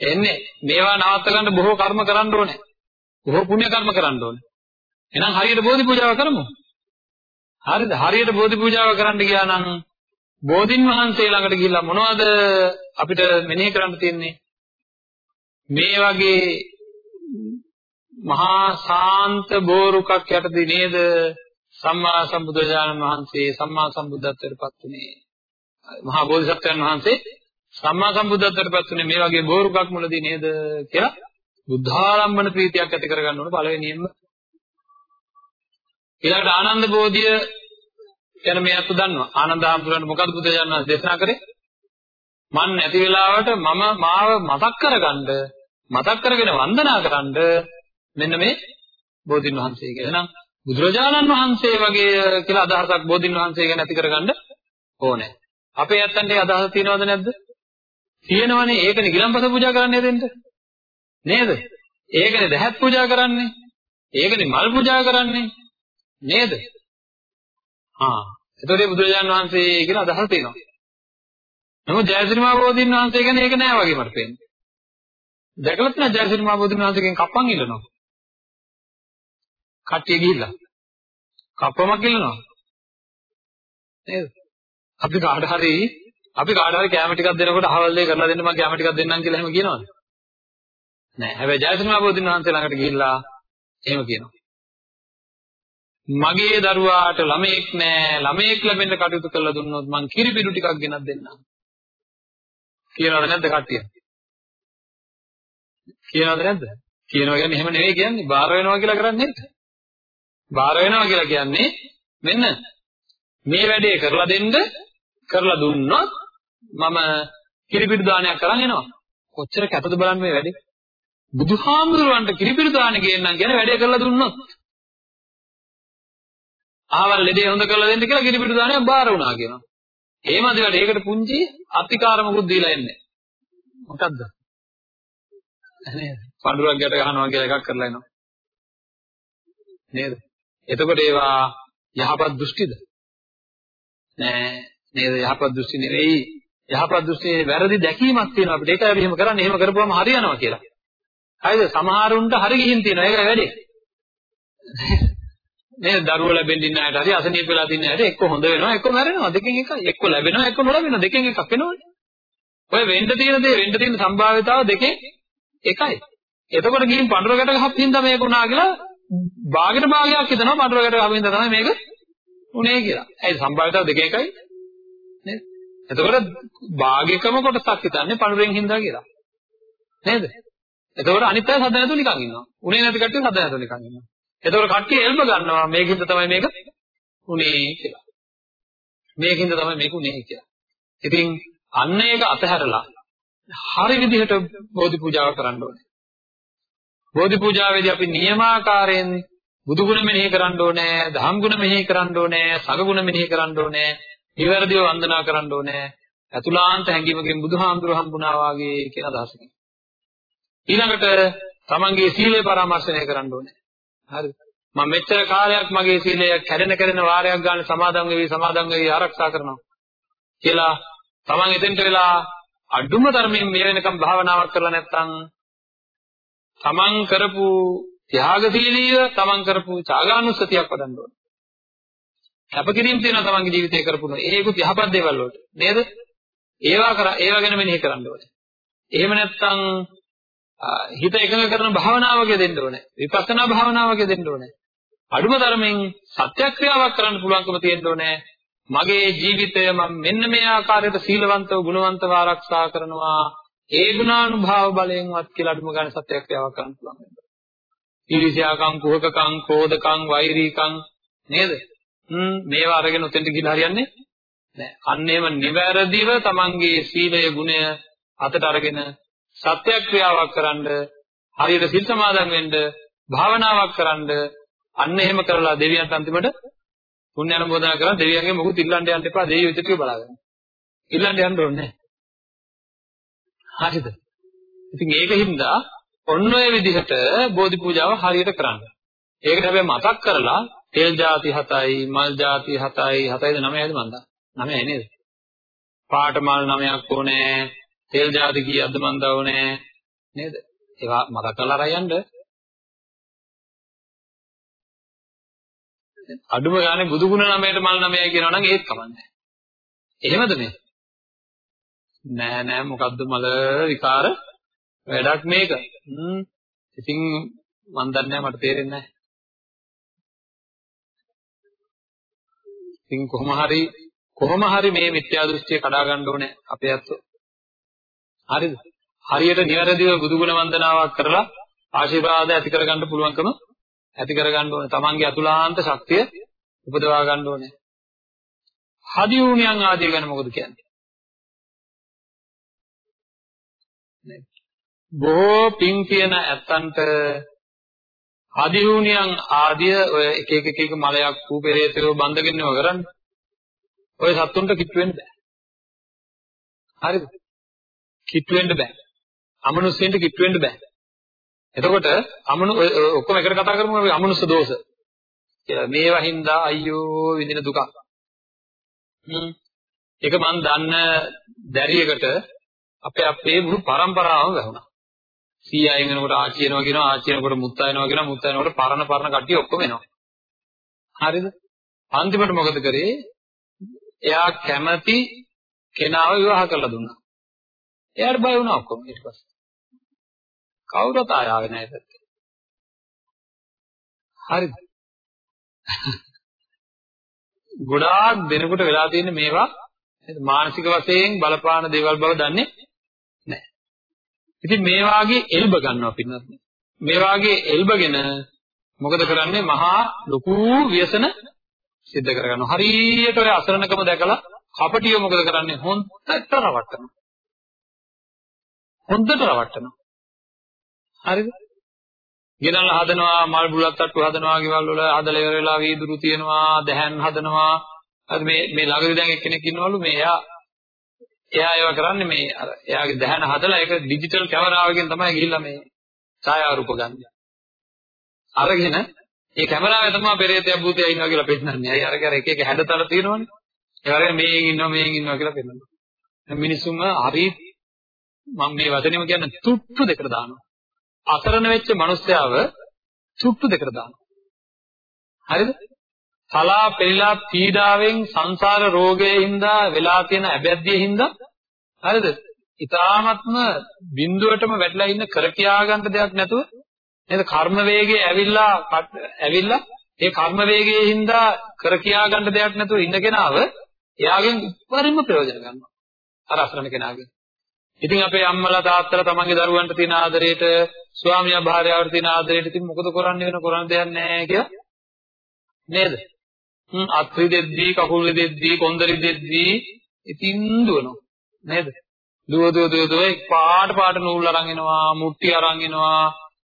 එන්නේ. මේවා නවත්ත ගන්න බොහෝ කර්ම කරන්න ඕනේ. බොහෝ පුණ්‍ය කර්ම කරන්න ඕනේ. එහෙනම් හරියට බෝධි පූජාව කරමු. හරිද? හරියට බෝධි පූජාව කරන්න ගියා නම් බෝධින් වහන්සේ ළඟට ගිහිල්ලා මොනවද අපිට මෙනෙහි කරන්න තියෙන්නේ? මේ වගේ මහා සාන්ත බෝරුකක් යටදී නේද සම්මා සම්බුදුරජාණන් වහන්සේ සම්මා සම්බුද්ධත්වයට පත් වුණේ. මහා බෝධිසත්වයන් වහන්සේ සම්මා සම්බුද්ධත්වයට පත් වුණේ මේ වගේ බෝරුකක් මුලදී නේද කියලා බුද්ධාලම්බන ප්‍රීතියක් ඇති කරගන්න ඕන පළවෙනියෙන්ම. ඊළඟට ආනන්ද බෝධිය ගැන මේ අත දන්නවා. ආනන්ද හාමුදුරන් මොකද බුදුරජාණන් වහන්සේ දේශනා කරේ? මන් නැති වෙලාවට මම මාව මතක් කරගන්න මතක් කරගෙන වන්දනා කරන්න මෙන්න මේ බෝධින් වහන්සේ කියලා. එහෙනම් බුදුරජාණන් වහන්සේ වගේ කියලා අදහසක් බෝධින් වහන්සේ ගැන ඇති කරගන්න ඕනේ. අපේ ඇත්තන්ට ඒ අදහස තියෙනවද නැද්ද? තියෙනවනේ. ඒකනේ ගිලම්පස පූජා කරන්නේ දෙන්න. නේද? ඒකනේ දහත් පූජා කරන්නේ. ඒකනේ මල් පූජා කරන්නේ. නේද? ආ. එතකොට බුදුරජාණන් වහන්සේ කියලා අදහස තියෙනවා. නමුත් ජයසිරිමා බෝධින් වහන්සේ ගැන ඒක නෑ වගේ මට පේන්නේ. දැකලා තියෙනවා ජයසිරිමා බෝධින් වහන්සේගෙන් කප්පන් ඉල්ලනවා. කට්ටිය ගිහිල්ලා. කප්පමක් ඉල්ලනවා. නේද? අපි කාට හරි අපි කාට හරි කැම ටිකක් දෙනකොට අහවල් දෙය කරලා දෙන්න මම කැම ටිකක් දෙන්නම් කියලා එහෙම කියනවද? නෑ. හැබැයි ජයසිංහ බෝධින් වහන්සේ ළඟට ගිහිල්ලා එහෙම කියනවා. මගේ දරුවාට ළමයෙක් නෑ ළමයෙක් ලැබෙන්න කටයුතු කරලා දුන්නොත් මං කිරිපිඩු ටිකක් ගෙනත් දෙන්නම්. කියනවද නැද්ද කට්ටිය? කියනවද නැද්ද? කියනවා කියන්නේ එහෙම නෙවෙයි කියන්නේ බාර වෙනවා කියලා කරන්නේ නේද? බාර වෙනවා කියලා කියන්නේ මෙන්න මේ වැඩේ කරලා දෙන්න කරලා දුන්නොත් මම කිරිපිඩු දානයක් කරන් එනවා. කොච්චර කැතද බලන්න මේ වැඩේ. බුදුහාමුදුරුවන්ට කිරිපිඩු දාන ගේන්නම් කියන වැඩේ කරලා දුන්නොත්. ආවල් ලෙඩේ හොඳ කරලා දෙන්න කියලා කිරිපිඩු දානයක් බාර වුණා කියනවා. එහෙමද වැඩ ඒකට පුංචි අතිකාරමකුත් දීලා එන්නේ. මොකද්ද? නේද? පඳුරක් ගැට ගන්නවා කියලා එකක් කරලා එනවා. නේද? එතකොට ඒවා යහපත් දෘෂ්ටිද? නෑ නේද යහපත් දෘෂ්ටි නෙවෙයි යහපත් දෘෂ්ටියේ වැරදි දැකීමක් තියෙනවා අපිට ඒකයි අපි එහෙම කරන්නේ එහෙම කරපුවම හරියනවා කියලා. හරිද? සමහරුන්ට හරි ගිහින් තියෙනවා ඒක වැඩි. නේද දරුවෝ ලැබෙන්න ඉන්න අයට හරි අසනීප වෙලා තින්න අයට එක්ක හොඳ වෙනවා එක්ක මැරෙනවා දෙකෙන් එකයි එක්ක ලැබෙනවා එක්ක නොලැබෙනවා දෙකෙන් එකක් වෙනවනේ. ඔය වෙන්න තියෙන දේ වෙන්න තියෙන සම්භාව්‍යතාව දෙකෙන් එකයි. එතකොට ගිහින් පඳුරකට ගහපින්ද මේක උනා කියලා භාගයට භාගයක් හිතනවා පඳුරකට ගහපින්ද තමයි මේක උනේ කියලා. ඇයි සම්භාවිතාව දෙක එකයි නේද? එතකොට භාගිකම කොටසක් හිතන්නේ පණුරෙන් හින්දා කියලා. නේද? එතකොට අනිත් අය සද්ද නැතුව නිකන් ඉන්නවා. උනේ නැති කට්ටිය සද්ද නැතුව නිකන් ඉන්නවා. එතකොට කට්ටිය එල්බ ගන්නවා මේකින්ද තමයි මේක උනේ කියලා. මේකින්ද තමයි මේක උනේ කියලා. ඉතින් අන්න ඒක අතහැරලා හරි විදිහට බෝධි පූජාව කරන්න ඕනේ. බෝධි පූජාවේදී අපි නියමාකාරයෙන් බුදු ගුණ මෙනෙහි කරන්න ඕනේ, දහම් ගුණ මෙනෙහි කරන්න ඕනේ, සංඝ ගුණ මෙනෙහි කරන්න ඕනේ, නිවැරදිව වන්දනා කරන්න ඕනේ. අතුලාන්ත හැඟීමකින් බුදුහාමුදුර හම්බුණා වාගේ කියන අදහසකින්. ඊළඟට තමන්ගේ සීලය පරාමර්ශනය කරන්න ඕනේ. හරිද? මම මෙච්චර කාලයක් මගේ සීලය කැඩෙන කැඩෙන වාරයක් ගන්න සමාදන් වෙවි සමාදන් වෙවි ආරක්ෂා කරනවා කියලා තමන් එතෙන්ට වෙලා අඩුම තරමින් මේ වෙනකම් භාවනාවක් කරලා නැත්නම් තමන් කරපු ත්‍යාගශීලීව තමන් කරපු ත්‍යාගානුස්සතියක් වඩන්න ඕනේ. කැපකිරීම තියෙනවා තමන්ගේ ජීවිතේ කරපු නෝ. ඒකුත් යහපත් දේවල් වලට. නේද? ඒවා කර ඒවා ගැන මෙනෙහි කරන්න ඕනේ. එහෙම නැත්නම් හිත එකඟ කරන භාවනාවක දෙන්න ඕනේ. විපස්සනා භාවනාවක දෙන්න ඕනේ. අඩුම තරමින් සත්‍යක්‍රියාවක් කරන්න පුළුවන්කම තියෙන්න ඕනේ. මගේ ජීවිතය මම මෙන්න මේ ආකාරයට සීලවන්තව ගුණවන්තව ආරක්ෂා කරනවා. ඒ ගුණානුභාව බලයෙන්වත් කියලා අඩුම ගන්න සත්‍යක්‍රියාවක් කරන්න පුළුවන්. ඊර්ෂ්‍යාකම්, කුහකකම්, ක්‍රෝධකම්, වෛරීකම් නේද? හ්ම් මේවා අරගෙන උතෙන්ට ගිහිල්ලා හරියන්නේ නැහැ. අන්න ඒව නිවැරදිව තමන්ගේ සීලය ගුණය අතට අරගෙන සත්‍යක්‍රියාවක් කරන්න හරියට සිල් සමාදන් වෙන්න භාවනාවක් කරන්න අන්න එහෙම කරලා දෙවියන්ට අන්තිමට පුණ්‍ය අනුමෝදනා කරලා දෙවියන්ගේ මොකුත් ඉල්ලන්න යන්න එපා දෙවියෝ විතරක් බලාගන්න. ඉල්ලන්න යන්න ඕනේ නැහැ. හරිද? ඉතින් ඒක හින්දා ඔන්න ඔය විදිහට බෝධි පූජාව හරියට කරන්න. ඒකට හැබැයි මතක් කරලා තෙල් ಜಾති 7යි, මල් ಜಾති 7යි, 7යිද 9යිද මන්ද? 9යි නේද? පාට මල් 9ක් ඕනේ. තෙල් ಜಾති කීයක්ද මන්ද ඕනේ? නේද? ඒවා මතක් කරලා අරයන්ද? අඩුම ගානේ බුදු ගුණ 9ට මල් 9යි කියනවා නම් ඒත් කමන්නේ. එහෙමද මේ? නෑ නෑ මොකද්ද මල විකාර වැඩක් මේක. හ්ම්. ඉතින් මන් දන්නේ නෑ මට තේරෙන්නේ නෑ. ඉතින් කොහොම හරි කොහොම හරි මේ මිත්‍යා දෘෂ්ටිය කඩා ගන්න ඕනේ අපේ අත්ව. හරිද? හරියට නිවැරදිව බුදුගුණ වන්දනාවක් කරලා ආශිර්වාද ඇති කරගන්න පුළුවන්කම ඇති කරගන්න ඕනේ. තමන්ගේ අතුලාන්ත ශක්තිය උපදවා ගන්න ඕනේ. හදි වුණියන් ආදිය ගැන මොකද කියන්නේ? බොහෝ පින් කියන ඇත්තන්ට හදිහුණියන් ආදිය ඔය එක එක එක එක මලයක් වූ පෙරේතයෝ බඳගෙන ඉව කරන්නේ. ඔය සත්තුන්ට කිට්ටු වෙන්න බෑ. හරිද? කිට්ටු වෙන්න බෑ. අමනුෂ්‍යයන්ට කිට්ටු වෙන්න බෑ. එතකොට අමනු ඔක්කොම එකට කතා කරමු අපි අමනුෂ්‍ය දෝෂ. කියලා මේවා හින්දා අයියෝ විඳින දුක. හ්ම්. ඒක මම දන්න දැරියකට අපේ අපේ මුළු පරම්පරාවම වැහුණා. සීයායෙන් වෙනකොට ආච්චි එනවා කියනවා ආච්චි එනකොට මුත්තා එනවා කියනවා මුත්තා එනකොට පරණ පරණ කට්ටිය ඔක්කොම එනවා. හරිද? අන්තිමට මොකද කරේ? එයා කැමති කෙනාව විවාහ කරලා දුන්නා. එයාට බය වුණා ඔක්කොම ඊට පස්සේ. කවුරුත් ආය ආවේ නැහැ පැත්තේ. හරිද? ගොඩාක් දෙනකොට වෙලා තියෙන මේවා මානසික වශයෙන් බලපාන දේවල් බව දන්නේ නැහැ. ඉතින් මේ වාගේ එල්බ ගන්නවා පින්නත්. මේ වාගේ එල්බගෙන මොකද කරන්නේ මහා ලොකු ව්‍යසන සිද්ධ කරගන්නවා. හරියට ඔය අසරණකම දැකලා කපටිය මොකද කරන්නේ? හොන්දට රවට්ටනවා. හොන්දට රවට්ටනවා. හරිද? ගෙනල්ලා හදනවා මල් බුලත් තට්ටු හදනවා ගෙවල් වල හදලා ඉවර වෙලා වීදුරු තියනවා දැහන් හදනවා අර මේ මේ ළඟදී දැන් එක්කෙනෙක් ඉන්නවලු මේ එයා එයා ඒවා කරන්නේ මේ අර එයාගේ දැහන හදලා ඒක ඩිජිටල් කැමරාවකින් තමයි ගිහිල්ලා මේ ඡායාරූප ගන්න. අරගෙන ඒ කැමරාවේ තමයි පෙරේතය භූතය ඉන්නවා කියලා පෙන්නන්නේ. අය අර කර එක එක හැඩතල තියෙනවනේ. ඒ වගේ මේන් ඉන්නවා මේන් ඉන්නවා කියලා පෙන්නනවා. මිනිස්සුම හරි මම මේ වචනේම කියන්නේ තුට්ටු දෙකට දානවා. අසරණ වෙච්ච මිනිස්යාව තුට්ටු දෙකට දානවා. හරිද? තලා පෙළලා පීඩාවෙන් සංසාර රෝගයේ හින්දා වෙලා තියෙන අබැද්දියේ හින්දා හරිද? ඊ타ත්ම බිඳුවටම වැටලා ඉන්න කර කියා ගන්න දෙයක් නැතුව නේද කර්ම වේගය ඇවිල්ලා ඇවිල්ලා ඒ කර්ම වේගයේ හින්දා කර කියා ගන්න දෙයක් නැතුව ඉන්න කෙනාව එයාගෙන් උපරිම ප්‍රයෝජන ගන්නවා. අර අසරණ කෙනාගෙන්. ඉතින් අපේ අම්මලා තාත්තලා තමන්ගේ දරුවන්ට තියෙන ආදරයට ස්වාමියා භාර්යාවට තියෙන ආදරයට ඉතින් මොකද කරන්නේ වෙන කරන්න දෙයක් නැහැ කියලා නේද? හ්ම් අත් රිදෙද්දී කකුල් රිදෙද්දී කොන්ද රිදෙද්දී ඉතින් දුවනවා නේද? දුව දුව දුව දුව පාට පාට නූල් අරන් එනවා මුට්ටි අරන් එනවා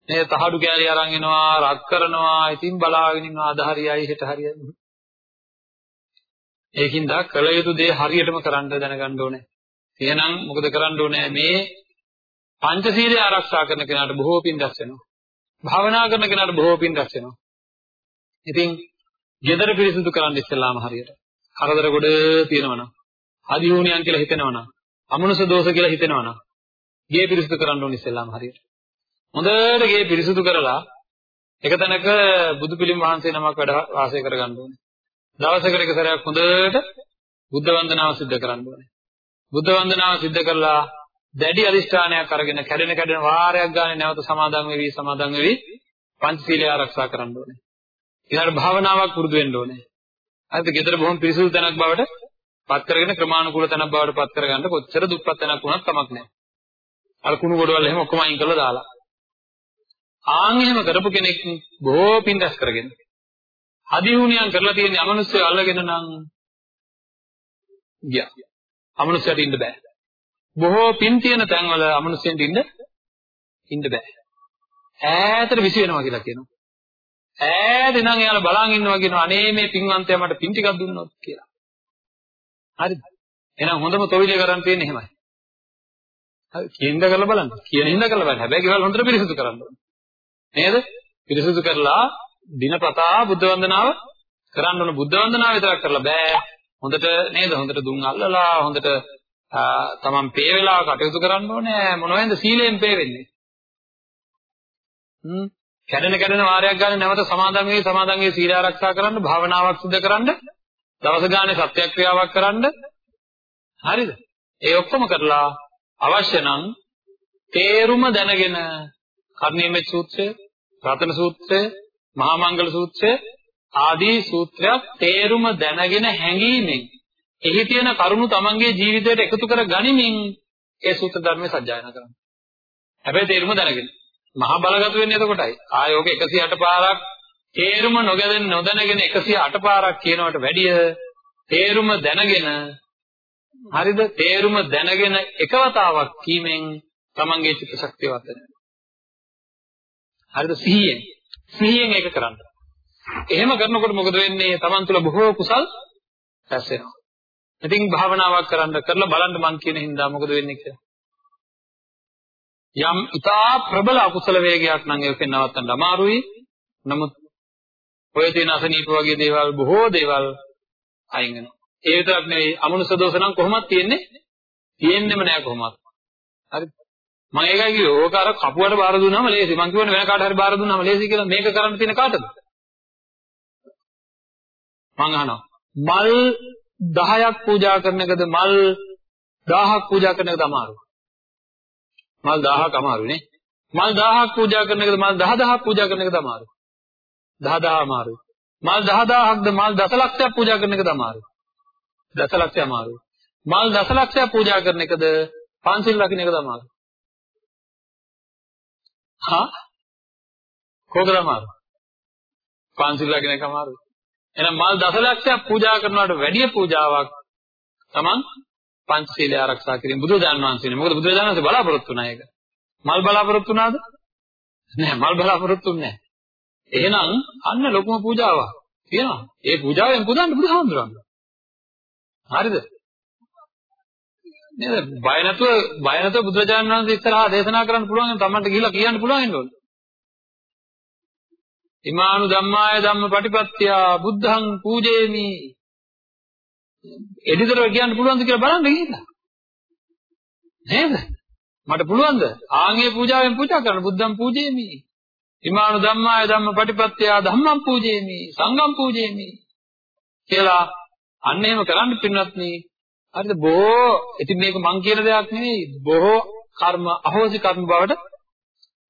නේද? තහඩු කෑලි අරන් එනවා රක් කරනවා ඉතින් බලාගෙන ඉන්නවා අද හරියයි හෙට හරියයි. ඒකින්ද කළ යුතු දේ හරියටම කරන්න දැනගන්න ඕනේ. එහෙනම් මොකද කරන්න ඕනේ මේ පංචශීලය ආරක්ෂා කරන කෙනාට බොහෝ පින් රැස් වෙනවා. භාවනා කරන කෙනාට බොහෝ පින් රැස් වෙනවා. ඉතින් gedara පිරිසිදු කරන්න ඉස්සෙල්ලාම හරියට. කරදර ගොඩ තියෙනවනම්, අදිහෝනියන් කියලා හිතෙනවනම්, අමනුෂ දෝෂ කියලා හිතෙනවනම්, ගේ පිරිසිදු කරන්න ඕනේ ඉස්සෙල්ලාම හරියට. හොඳට ගේ පිරිසිදු කරලා එක තැනක බුදු පිළිම වහන්සේ නමක් වැඩ වාසය කරගන්න ඕනේ. දවසකට එක සැරයක් හොඳට බුද්ධ වන්දනාව සිද්ධ කරන්න ඕනේ. බුද්ධ වන්දනාව සිද්ධ කරලා දැඩි අදිෂ්ඨානයක් අරගෙන කැඩෙන කැඩෙන වාරයක් ගානේ නැවත සමාදන් වෙවි සමාදන් වෙවි පංචශීලය ආරක්ෂා කරන්න ඕනේ. ඊළඟට භාවනාවක් පුරුදු වෙන්න ඕනේ. හරිද? ගෙදර බොහොම පිරිසුදු තැනක් බවට පත් කරගෙන ක්‍රමානුකූල තැනක් බවට පත් කරගන්න කොච්චර දුප්පත් තැනක් වුණත් කමක් නැහැ. අර කුණු ගොඩවල් එහෙම ඔක්කොම අයින් කරලා දාලා. ආන් එහෙම කරපු කෙනෙක් බොහෝ පින් රැස් කරගෙන. අදිහුණියන් කරලා තියෙන අමනුෂ්‍යය අල්ලගෙන නම් ගියා. අමනුෂ්‍යයට ඉන්න බෑ. බොහෝ පින් තියෙන තැන්වල අමනුෂ්‍යයන්ට ඉන්න ඉන්න බෑ. ඈතට විසි වෙනවා කියලා කියනවා. ඈත ඉඳන් එයාලා බලන් ඉන්නවා කියනවා අනේ මේ පින්වන්තයා මට පින් ටිකක් දුන්නොත් කියලා. හරිද? එහෙනම් හොඳම තොවිලේ කරන් තියෙන්නේ එහෙමයි. හරි කියනද කරලා බලන්න. කියන හින්දා කරලා බලන්න. හැබැයි ගෙවල් හොඳට පිරිසිදු කරන්න ඕනේ. නේද? පිරිසිදු කරලා දිනපතා බුද්ධ වන්දනාව කරන්න ඕන බුද්ධ වන්දනාව විතරක් කරලා බෑ. හොඳට නේද? හොඳට දුම් අල්ලලා හොඳට තමන් පේ වෙලා කටයුතු කරන්න ඕනේ. මොනවෙන්ද සීලයෙන් පේ වෙන්නේ? හ්ම් කැඩෙන කැඩෙන වාරයක් ගන්න නැවත සමාදන් වෙයි සමාදන් වෙයි සීල ආරක්ෂා කරන්න භාවනාවක් සිදු කරන්න දවස ගානේ සත්‍යක්‍රියාවක් කරන්න හරිද ඒ ඔක්කොම කරලා අවශ්‍ය නම් තේරුම දැනගෙන කර්ණීය සූත්‍රය රතන සූත්‍රය මහා මංගල සූත්‍රය ආදී සූත්‍රයක් තේරුම දැනගෙන හැඟීමෙන් එහි තියෙන කරුණු තමන්ගේ ජීවිතයට එකතු කර ගනිමින් ඒ සූත්‍ර ධර්මයේ සජ්ජායනා කරන්න. හැබැයි තේරුම දැනගෙන. මහා බලගත වෙන්නේ එතකොටයි. ආයෝග 108 පාරක් තේරුම නොගැදෙන නොදැනගෙන 108 පාරක් කියනවට වැඩිය තේරුම දැනගෙන හරිද? තේරුම දැනගෙන එකවතාවක් කීමෙන් තමන්ගේ චිත්ත ශක්තිය වර්ධනය හරිද? සිහියෙන්. සිහියෙන් ඒක කරන්න. එහෙම කරනකොට මොකද වෙන්නේ? තමන් තුළ බොහෝ කුසල් රැස් වෙනවා. ඉතින් භාවනාවක් කරන්න කරලා බලන්න මං කියන හින්දා මොකද වෙන්නේ කියලා. යම් ඉතා ප්‍රබල අකුසල වේගයක් නම් ඒකෙන් නවත්තන්න අමාරුයි. නමුත් ඔය තියෙන අසනීප වගේ දේවල් බොහෝ දේවල් අයින් වෙනවා. ඒ විතරක් නෙවෙයි අමනුෂ්‍ය දෝෂ නම් කොහොමද තියෙන්නේ? තියෙන්නෙම නෑ කොහොමද? හරිද? මම ඒකයි කිව්වේ ඕක අර කපුවට බාර දුන්නාම ලේසි. මං කියවනේ වෙන කාට හරි බාර දුන්නාම ලේසි කියලා මේක කරන්න තියෙන කාටද? මං අහනවා. මල් 10ක් පූජා කරන එකද මල් 1000ක් පූජා කරන එකද අමාරු? මල් 1000ක් අමාරුනේ. මල් 1000ක් පූජා කරන එකද මල් 10000ක් පූජා කරන එකද අමාරු? 10000 අමාරු. මල් 10000ක්ද මල් දසලක්ෂයක් පූජා කරන එකද අමාරු? දසලක්ෂය අමාරු. මල් දසලක්ෂයක් පූජා කරන එකද පන්සිල් රකින්න එකද අමාරු? හා කොහොමද අමාරු? පන්සිල් රකින්න එක අමාරු. එහෙනම් මල් දසලක්ෂයක් පූජා කරනවට වැඩිය පූජාවක් Taman පංචශීලය ආරක්ෂා කිරීම බුදුරජාණන් වහන්සේනේ. මොකද බුදුරජාණන් වහන්සේ බලාපොරොත්තු වුණා ඒක. මල් බලාපොරොත්තු වුණාද? නෑ මල් බලාපොරොත්තු නෑ. එහෙනම් අන්න ලොකුම පූජාවක් තියෙනවා. ඒ පූජාවෙන් පුදන්න බුදුහාමුදුරන්. හරිද? නේද? බය නැතුව බය නැතුව බුදුරජාණන් වහන්සේ ඉස්සරහා දේශනා කරන්න පුළුවන් නම් Tamanට ගිහිල්ලා කියන්න පුළුවන් වෙනවලු. ඉමානු ධම්මාය ධම්ම පටිපත්ත්‍ය බුද්ධං පූජේමි එදිතර කියන්න පුළුවන්ද කියලා බලන්න ගිහිල්ලා. නේද? මට පුළුවන්ද? ආන්ගේ පූජාවෙන් පූජා කරන්න බුද්ධං පූජේමි. ඉමානු ධම්මාය ධම්ම පටිපත්ත්‍ය ධම්මං පූජේමි. සංඝං පූජේමි. කියලා අන්න එහෙම කරන්න පින්වත්නි. හරිද? බොහෝ ඉතින් මේක මං කියන දෙයක් නෙවෙයි. බොහෝ කර්ම අහෝසි කර්ම බවට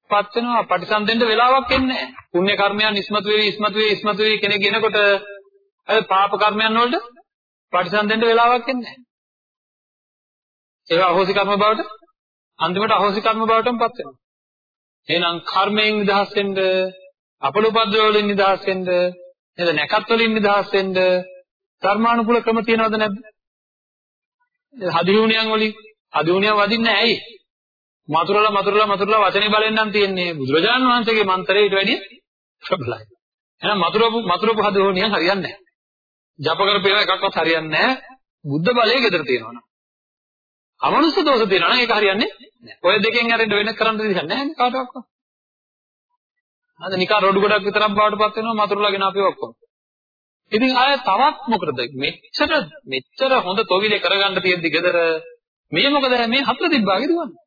පත් වෙනවා. පටිසන්දෙන්න වෙලාවක් එන්නේ නැහැ. පුණ්‍ය කර්මයන් ඉස්මතු වෙවි ඉස්මතු වෙවි ඉස්මතු වෙවි කෙනෙක් එනකොට අය පාප කර්මයන් වලට ප්‍රතිසන්දෙන්න වෙලාවක් එන්නේ නැහැ. ඒවා අහෝසි කර්ම බවට අන්තිමට අහෝසි කර්ම බවටමපත් වෙනවා. එහෙනම් කර්මයෙන් නිදහස් වෙන්න, අපලෝපද්‍රව වලින් නිදහස් වෙන්න, නේද? නැකත් වලින් නිදහස් වෙන්න ධර්මානුකූල ක්‍රම තියනවද නැද්ද? හදිහුණියන් වලින් හදිහුණියන් වදින්නේ ඇයි? මතුරලා මතුරලා මතුරලා වචනේ බලෙන් නම් තියෙන්නේ බුදුරජාණන් වහන්සේගේ මන්ත්‍රය ඊට වැඩිය ප්‍රබලයි. එහෙනම් මතුරපු මතුරපු හදිහුණියන් හරියන්නේ නැහැ. ජප කරපේවා එකක්වත් හරියන්නේ නැහැ. බුද්ධ බලයේ gedara තියෙනවනම්. අමනුෂ්‍ය දෝෂ තියෙනවා නම් ඒක හරියන්නේ නැහැ. ඔය දෙකෙන් අරින්න වෙන කරන්න දෙයක් නැහැ නේ කාටවත්. අද නිකන් රොඩු ගොඩක් විතරක් බාටපත් වෙනවා මතුරුලාගෙන අපි ඔක්කොම. ඉතින් ආය තවත් මොකටද මෙච්චර මෙච්චර හොඳ තොවිලේ කරගන්න තියෙද්දි gedara මේ මොකද මේ හතර තිබ්බාගේ දුවන්නේ.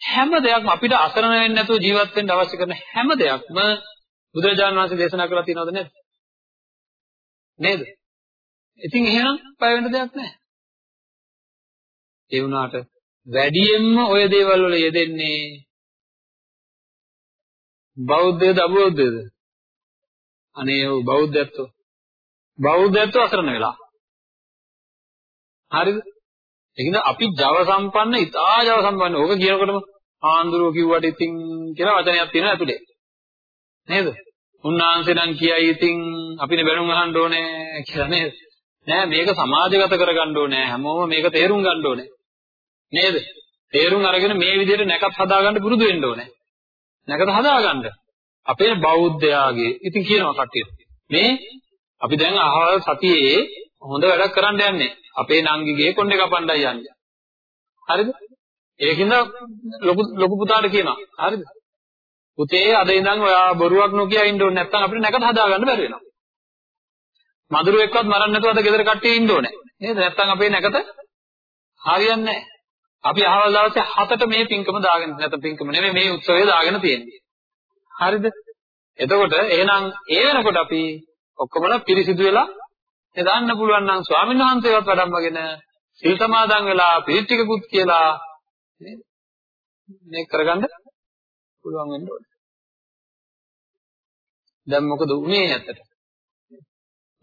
හැම දෙයක්ම අපිට අසරණ වෙන්නේ නැතුව ජීවත් වෙන්න අවශ්‍ය කරන හැම දෙයක්ම බුදුරජාණන් වහන්සේ දේශනා කරලා තියෙනවද නැද්ද? නේද? ඉතින් එහෙනම් බය වෙන්න දෙයක් නැහැ. ඒ වුණාට වැඩියෙන්ම ඔය දේවල් වල යෙදෙන්නේ බෞද්ධයද අබෞද්ධයද? අනේ ඔව් බෞද්ධයත්ෝ. බෞද්ධයත්ෝ අසරණ වෙලා. හරිද? ඒකින්ද අපි Java සම්පන්න, ඉතා Java සම්පන්න. ඕක කියනකොටම ආන්දරෝ කිව්වට ඉතින් කියලා වචනයක් තියෙනවා ඇතුලේ. නේද? උන්වහන්සේ නම් කියයි ඉතින් අපිනේ බැනුම් අහන්න ඕනේ කියලා නේද? නෑ මේක සමාජගත කරගන්න ඕනේ හැමෝම මේක තේරුම් ගන්න ඕනේ. නේද? තේරුම් අරගෙන මේ විදිහට නැකත් හදාගන්න පුරුදු වෙන්න ඕනේ. නැකත හදාගන්න. අපේ බෞද්ධයාගේ ඉතින් කියනවා කට්ටිය. මේ අපි දැන් අහවල් සතියේ හොඳ වැඩක් කරන්න යන්නේ. අපේ නංගිගේ කොණ්ඩේ කපන්නයි යන්නේ. හරිද? ඒකින්ද ලොකු ලොකු පුතාට කියනවා. හරිද? පුතේ අද ඉඳන් ඔයා බොරුවක් නොකිය ඉන්න ඕනේ නැත්නම් අපිට නැකත හදාගන්න බැරි වෙනවා. මදුරුවෙක්වත් මරන්න නැතුව අද ගෙදර කට්ටිය ඉන්න ඕනේ. නේද? නැත්තම් අපේ නැකත හරියන්නේ නැහැ. අපි අහවල් දවසේ හතට මේ පින්කම දාගෙන නැත්නම් පින්කම නෙමෙයි මේ උත්සවය දාගෙන තියෙන්නේ. හරිද? එතකොට එහෙනම් ඒ වෙනකොට අපි ඔක්කොමල පිරිසිදු වෙලා දාන්න පුළුවන් නම් ස්වාමීන් වහන්සේවත් වඩම්මගෙන සිල් සමාදන් වෙලා පිළිටිකකුත් කියලා නේද? මේ කරගන්න පුළුවන් වෙන්න ඕනේ. දැන් මොකද උනේ ඇත්තට?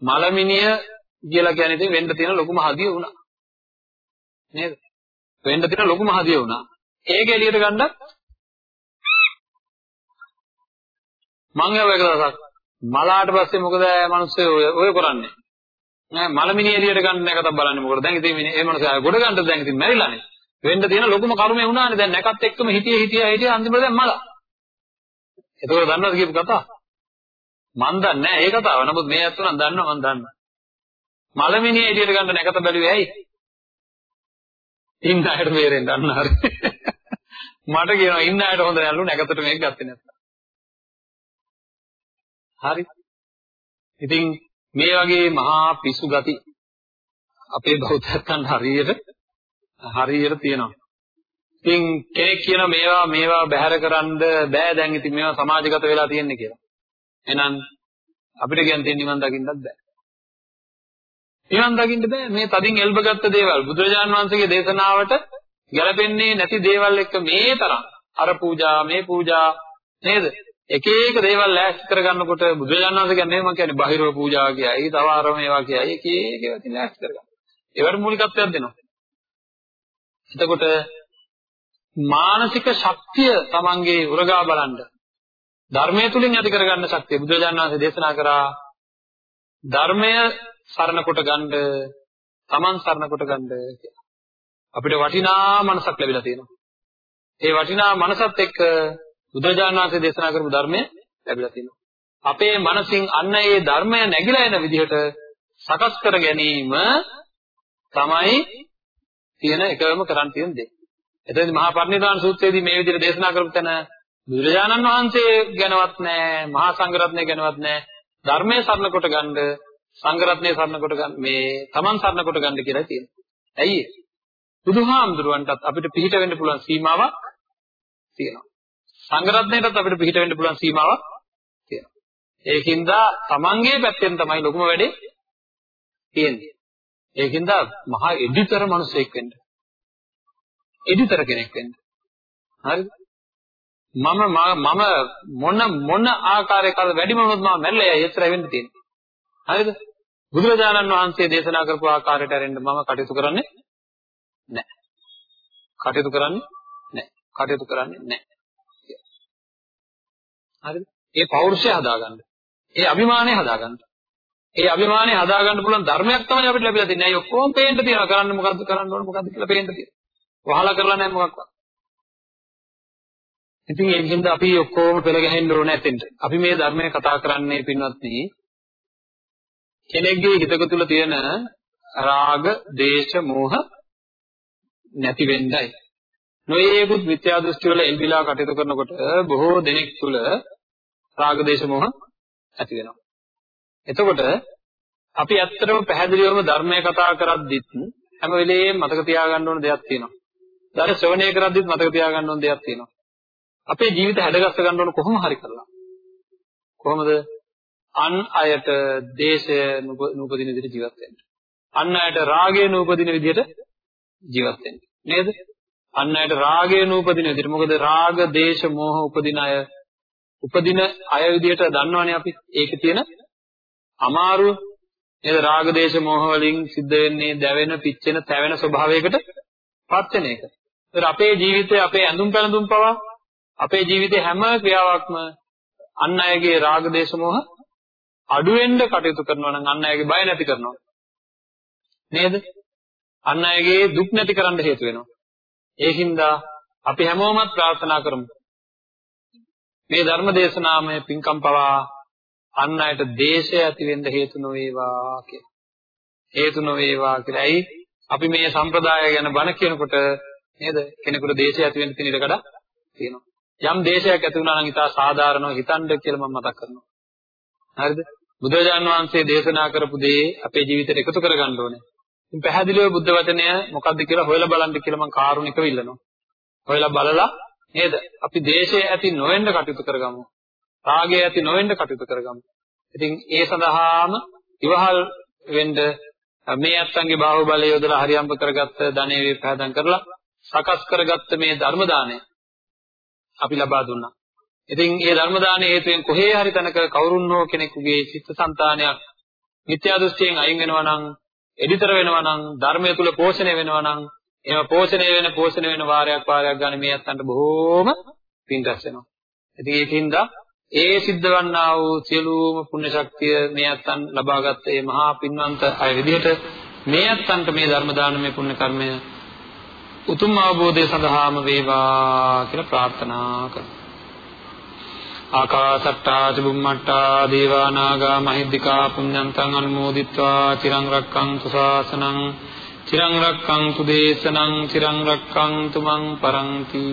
මලමිනිය කියලා කියන්නේ ඉතින් වෙන්න තියෙන ලොකුම හදිය වුණා. නේද? වෙන්න තියෙන ලොකුම හදිය වුණා. ඒක එළියට ගන්නත් මං යව එක දවසක් මලාට පස්සේ මොකද මිනිස්සු ඔය කරන්නේ? නෑ මලමිනිය එළියට ගන්න නැකතක් බලන්නේ මොකද? දැන් ඉතින් මේ මිනිස්සු ගොඩ ගන්නද දැන් ඉතින් මැරිලානේ. වෙන්න තියෙන ලොකුම කර්මය වුණානේ. දැන් නැකත් එක්කම හිටියේ හිටියා හිටියා අන්තිමට දැන් මල. එතකොට දන්නවද කියපු කතාව? මන් දන්නේ නැහැ ඒ කතාව. නමුත් මේ අත්තු නම් දන්නවා මන් දන්නවා. මලමිනිය එළියට ගන්න නැකත බැලුවේ ඇයි? ඉන්න අයට බේරෙන්න අන්න හරි. මට කියනවා ඉන්න අයට හොඳ නැල්ලු නැකතට මේක ගත්තේ නැත්නම්. හරි. ඉතින් මේ වගේ මහා පිසු ගති අපේ බෞද්ධයන් හරියට හරියට තියෙනවා. ඉතින් කෙනෙක් කියන මේවා මේවා බැහැර කරන්න බෑ දැන් ඉතින් මේවා සමාජගත වෙලා තියෙන්නේ කියලා. එහෙනම් අපිට කියන්න තියෙන නිවන් දකින්නත් බෑ. නිවන් දකින්න බෑ මේ තදින් එල්බගත්ත දේවල් බුදුරජාන් වහන්සේගේ දේශනාවට ගැලපෙන්නේ නැති දේවල් එක්ක මේ තරම් අර පූජා මේ පූජා නේද? එක එක දේවල් ලෑස්ති කරගන්නකොට බුදුරජාණන් වහන්සේ කියන්නේ මම කියන්නේ බාහිරව පූජා කියයි, තව ආරම ඒවා කියයි, එක එක ඒවා ඉතින් ලෑස්ති කරගන්න. ඒවට මූලිකත්වයක් දෙනවා. එතකොට මානසික ශක්තිය Tamange උරගා බලන්න ධර්මයේ තුලින් ඇති කරගන්න ශක්තිය බුදුරජාණන් වහන්සේ දේශනා කරා ධර්මය සරණ කොට ගන්න Taman සරණ කොට ගන්න කියලා. අපිට වටිනා මනසක් ලැබිලා තියෙනවා. ඒ වටිනා මනසත් එක්ක බුදුරජාණන් වහන්සේ දේශනා කරපු ධර්මය ලැබිලා තියෙනවා. අපේ මනසින් අන්න ඒ ධර්මය නැగిලා එන විදිහට සකස් කර ගැනීම තමයි තියෙන එකම කරන් තියෙන දේ. එතනදී මහා පරිනිර්වාණ සූත්‍රයේදී මේ විදිහට දේශනා කරපු තැන බුදුරජාණන් වහන්සේ ගැනවත් නැහැ, මහා සංඝරත්නය ගැනවත් නැහැ. ධර්මයේ සරණ කොට ගන්න, සංඝරත්නයේ සරණ කොට ගන්න, මේ තමන් සරණ කොට ගන්න කියලා තියෙනවා. ඇයි ඒ? බුදුහාමුදුරුවන්ටත් අපිට පිළිහිට වෙන්න පුළුවන් සීමාවක් තියෙනවා. සංඝරත්නයටත් අපිට පිළිහිට වෙන්න පුළුවන් සීමාවක් තියෙනවා. ඒකින්ද තමන්ගේ පැත්තෙන් තමයි ලොකුම වැඩේ තියෙන්නේ. ඒකින්ද මහා එඩිතර මිනිසෙක් වෙන්න. එඩිතර කෙනෙක් වෙන්න. හරිද? මම මම මොන මොන ආකාරයකද වැඩිම වුණොත් මම මැරෙලා යයි එච්චර වෙන්න තියෙන්නේ. හරිද? බුදුරජාණන් වහන්සේ දේශනා කරපු ආකාරයට ඇරෙන්න මම කටයුතු කරන්නේ නැහැ. කටයුතු කරන්නේ නැහැ. කටයුතු කරන්නේ නැහැ. හරිද? ඒ පෞරුෂය හදාගන්න. ඒ අභිමානය හදාගන්න. ඒ අභිමානය හදාගන්න පුළුවන් ධර්මයක් තමයි අපිට ලැබිලා තියෙන්නේ. අය ඔක්කොම පේන්න තියෙනවා. කරන්න මොකද්ද කරන්න ඕන මොකද්ද කියලා පේන්න තියෙනවා. වහලා කරලා නැහැ මොකක්වත්. ඉතින් ඒකෙන්ද අපි ඔක්කොම පෙළ ගැහෙන්න ඕන නැතෙන්ට. අපි මේ ධර්මය කතා කරන්නේ පින්වත්නි කෙනෙක්ගේ හිතක තුල තියෙන රාග, දේශ, මෝහ නැති වෙන්නයි. නොයේකුත් මිත්‍යා දෘෂ්ටි වල එල්බිලා කටයුතු කරනකොට බොහෝ දෙනෙක් තුල රාග, දේශ, මෝහ ඇති වෙනවා. එතකොට අපි ඇත්තටම පැහැදිලිවම ධර්මය කතා කරද්දිත් හැම වෙලේම මතක තියාගන්න ඕන දෙයක් තියෙනවා. ධර්ම ශ්‍රවණය කරද්දිත් මතක තියාගන්න ඕන දෙයක් තියෙනවා. අපේ ජීවිත හැඩගස්ස ගන්න ඕන කොහොම හරි කරලා. කොහොමද? අන් අයට දේශය නූපදින විදිහට ජීවත් වෙන්න. අන් අයට රාගය නූපදින විදිහට ජීවත් වෙන්න. නේද? අන් අයට රාගය නූපදින විදිහට. මොකද රාග, දේශ, මෝහ උපදින අය උපදින අය විදිහට දන්නවනේ අපි. ඒකේ තියෙන අමාරුව නේද? රාග, දේශ, මෝහ වලින් සිද්ධ වෙන්නේ දැවෙන, පිච්චෙන, තැවෙන ස්වභාවයකට පත් වෙන එක. ඒතර අපේ ජීවිතේ අපේ ඇඳුම් පැළඳුම් පවා අපේ ජීවිතේ හැම ක්‍රියාවක්ම අන් අයගේ රාග දේශ මොහ අඩු වෙන්න කටයුතු කරනවා නම් අන් අයගේ බය නැති කරනවා. නේද? අන් අයගේ දුක් නැති කරන්න හේතු වෙනවා. ඒකින්ද අපි හැමෝමත් ප්‍රාර්ථනා කරමු. මේ ධර්ම දේශනාමය පින්කම් පවා අන් අයට දේශය ඇති වෙන්න හේතු නොවේවා කියලා. හේතු නොවේවා කියලා. ඇයි? අපි මේ සම්ප්‍රදාය ගැන බණ කියනකොට නේද කෙනෙකුට දේශය ඇති වෙන්න තියෙන ඉඩකඩ තියෙනවා. යම් දේශයක් ඇති වුණා නම් ඉතා සාධාරණව හිතන්න කියලා මම මතක් කරනවා. හරිද? බුදුරජාන් වහන්සේ දේශනා කරපු දේ අපේ ජීවිතයට එකතු කරගන්න ඕනේ. ඉතින් පැහැදිලිව බුද්ධ වචනය මොකක්ද කියලා හොයලා බලන්න කියලා මම කාරුණිකව ඉල්ලනවා. හොයලා බලලා නේද? අපි දේශය ඇති නොවෙන්න කටයුතු කරගමු. රාගය ඇති නොවෙන්න කටයුතු කරගමු. ඉතින් ඒ සඳහාම ඉවහල් වෙන්න මේ අත්තන්ගේ බාහුවලය යොදලා හරියම්බ කරගත්ත ධනෙ වේපහදම් කරලා සකස් කරගත්ත මේ ධර්ම දාණය අපි ලබා දුන්නා. ඉතින් මේ ධර්ම දාණය හේතුවෙන් කොහේ හරි තැනක කවුරුන් හෝ කෙනෙකුගේ චිත්තසංතානයක් මිත්‍යා දෘෂ්ටියෙන් අයින් වෙනවා නම්, එඩිතර වෙනවා නම්, ධර්මය තුල පෝෂණය වෙනවා නම්, එහෙම පෝෂණය වෙන පෝෂණය වෙන වාරයක් වාරයක් ගන්න මේ අත්තන්ට බොහෝම පින් රැස් වෙනවා. ඉතින් ඒකින්ද ඒ සිද්ධ වන්නා වූ සියලුම පුණ්‍ය ශක්තිය මේ අත්තන් ලබාගත් ඒ මහා පින්වන්ත අය විදිහට මේ අත්තන්ට මේ ධර්ම දානමය පුණ්‍ය කර්මය උතුම් අවබෝධය සඳහාම වේවා කියලා ප්‍රාර්ථනා කරනවා. ආකාසට්ටා චුම්මට්ටා දේවා නාග මහිද්దికා පුඤ්ඤන්තං අනුමෝදිත්වා චිරං රක්ඛන්තු ශාසනං චිරං රක්ඛන්තු දේශනං චිරං රක්ඛන්තු මං පරන්ති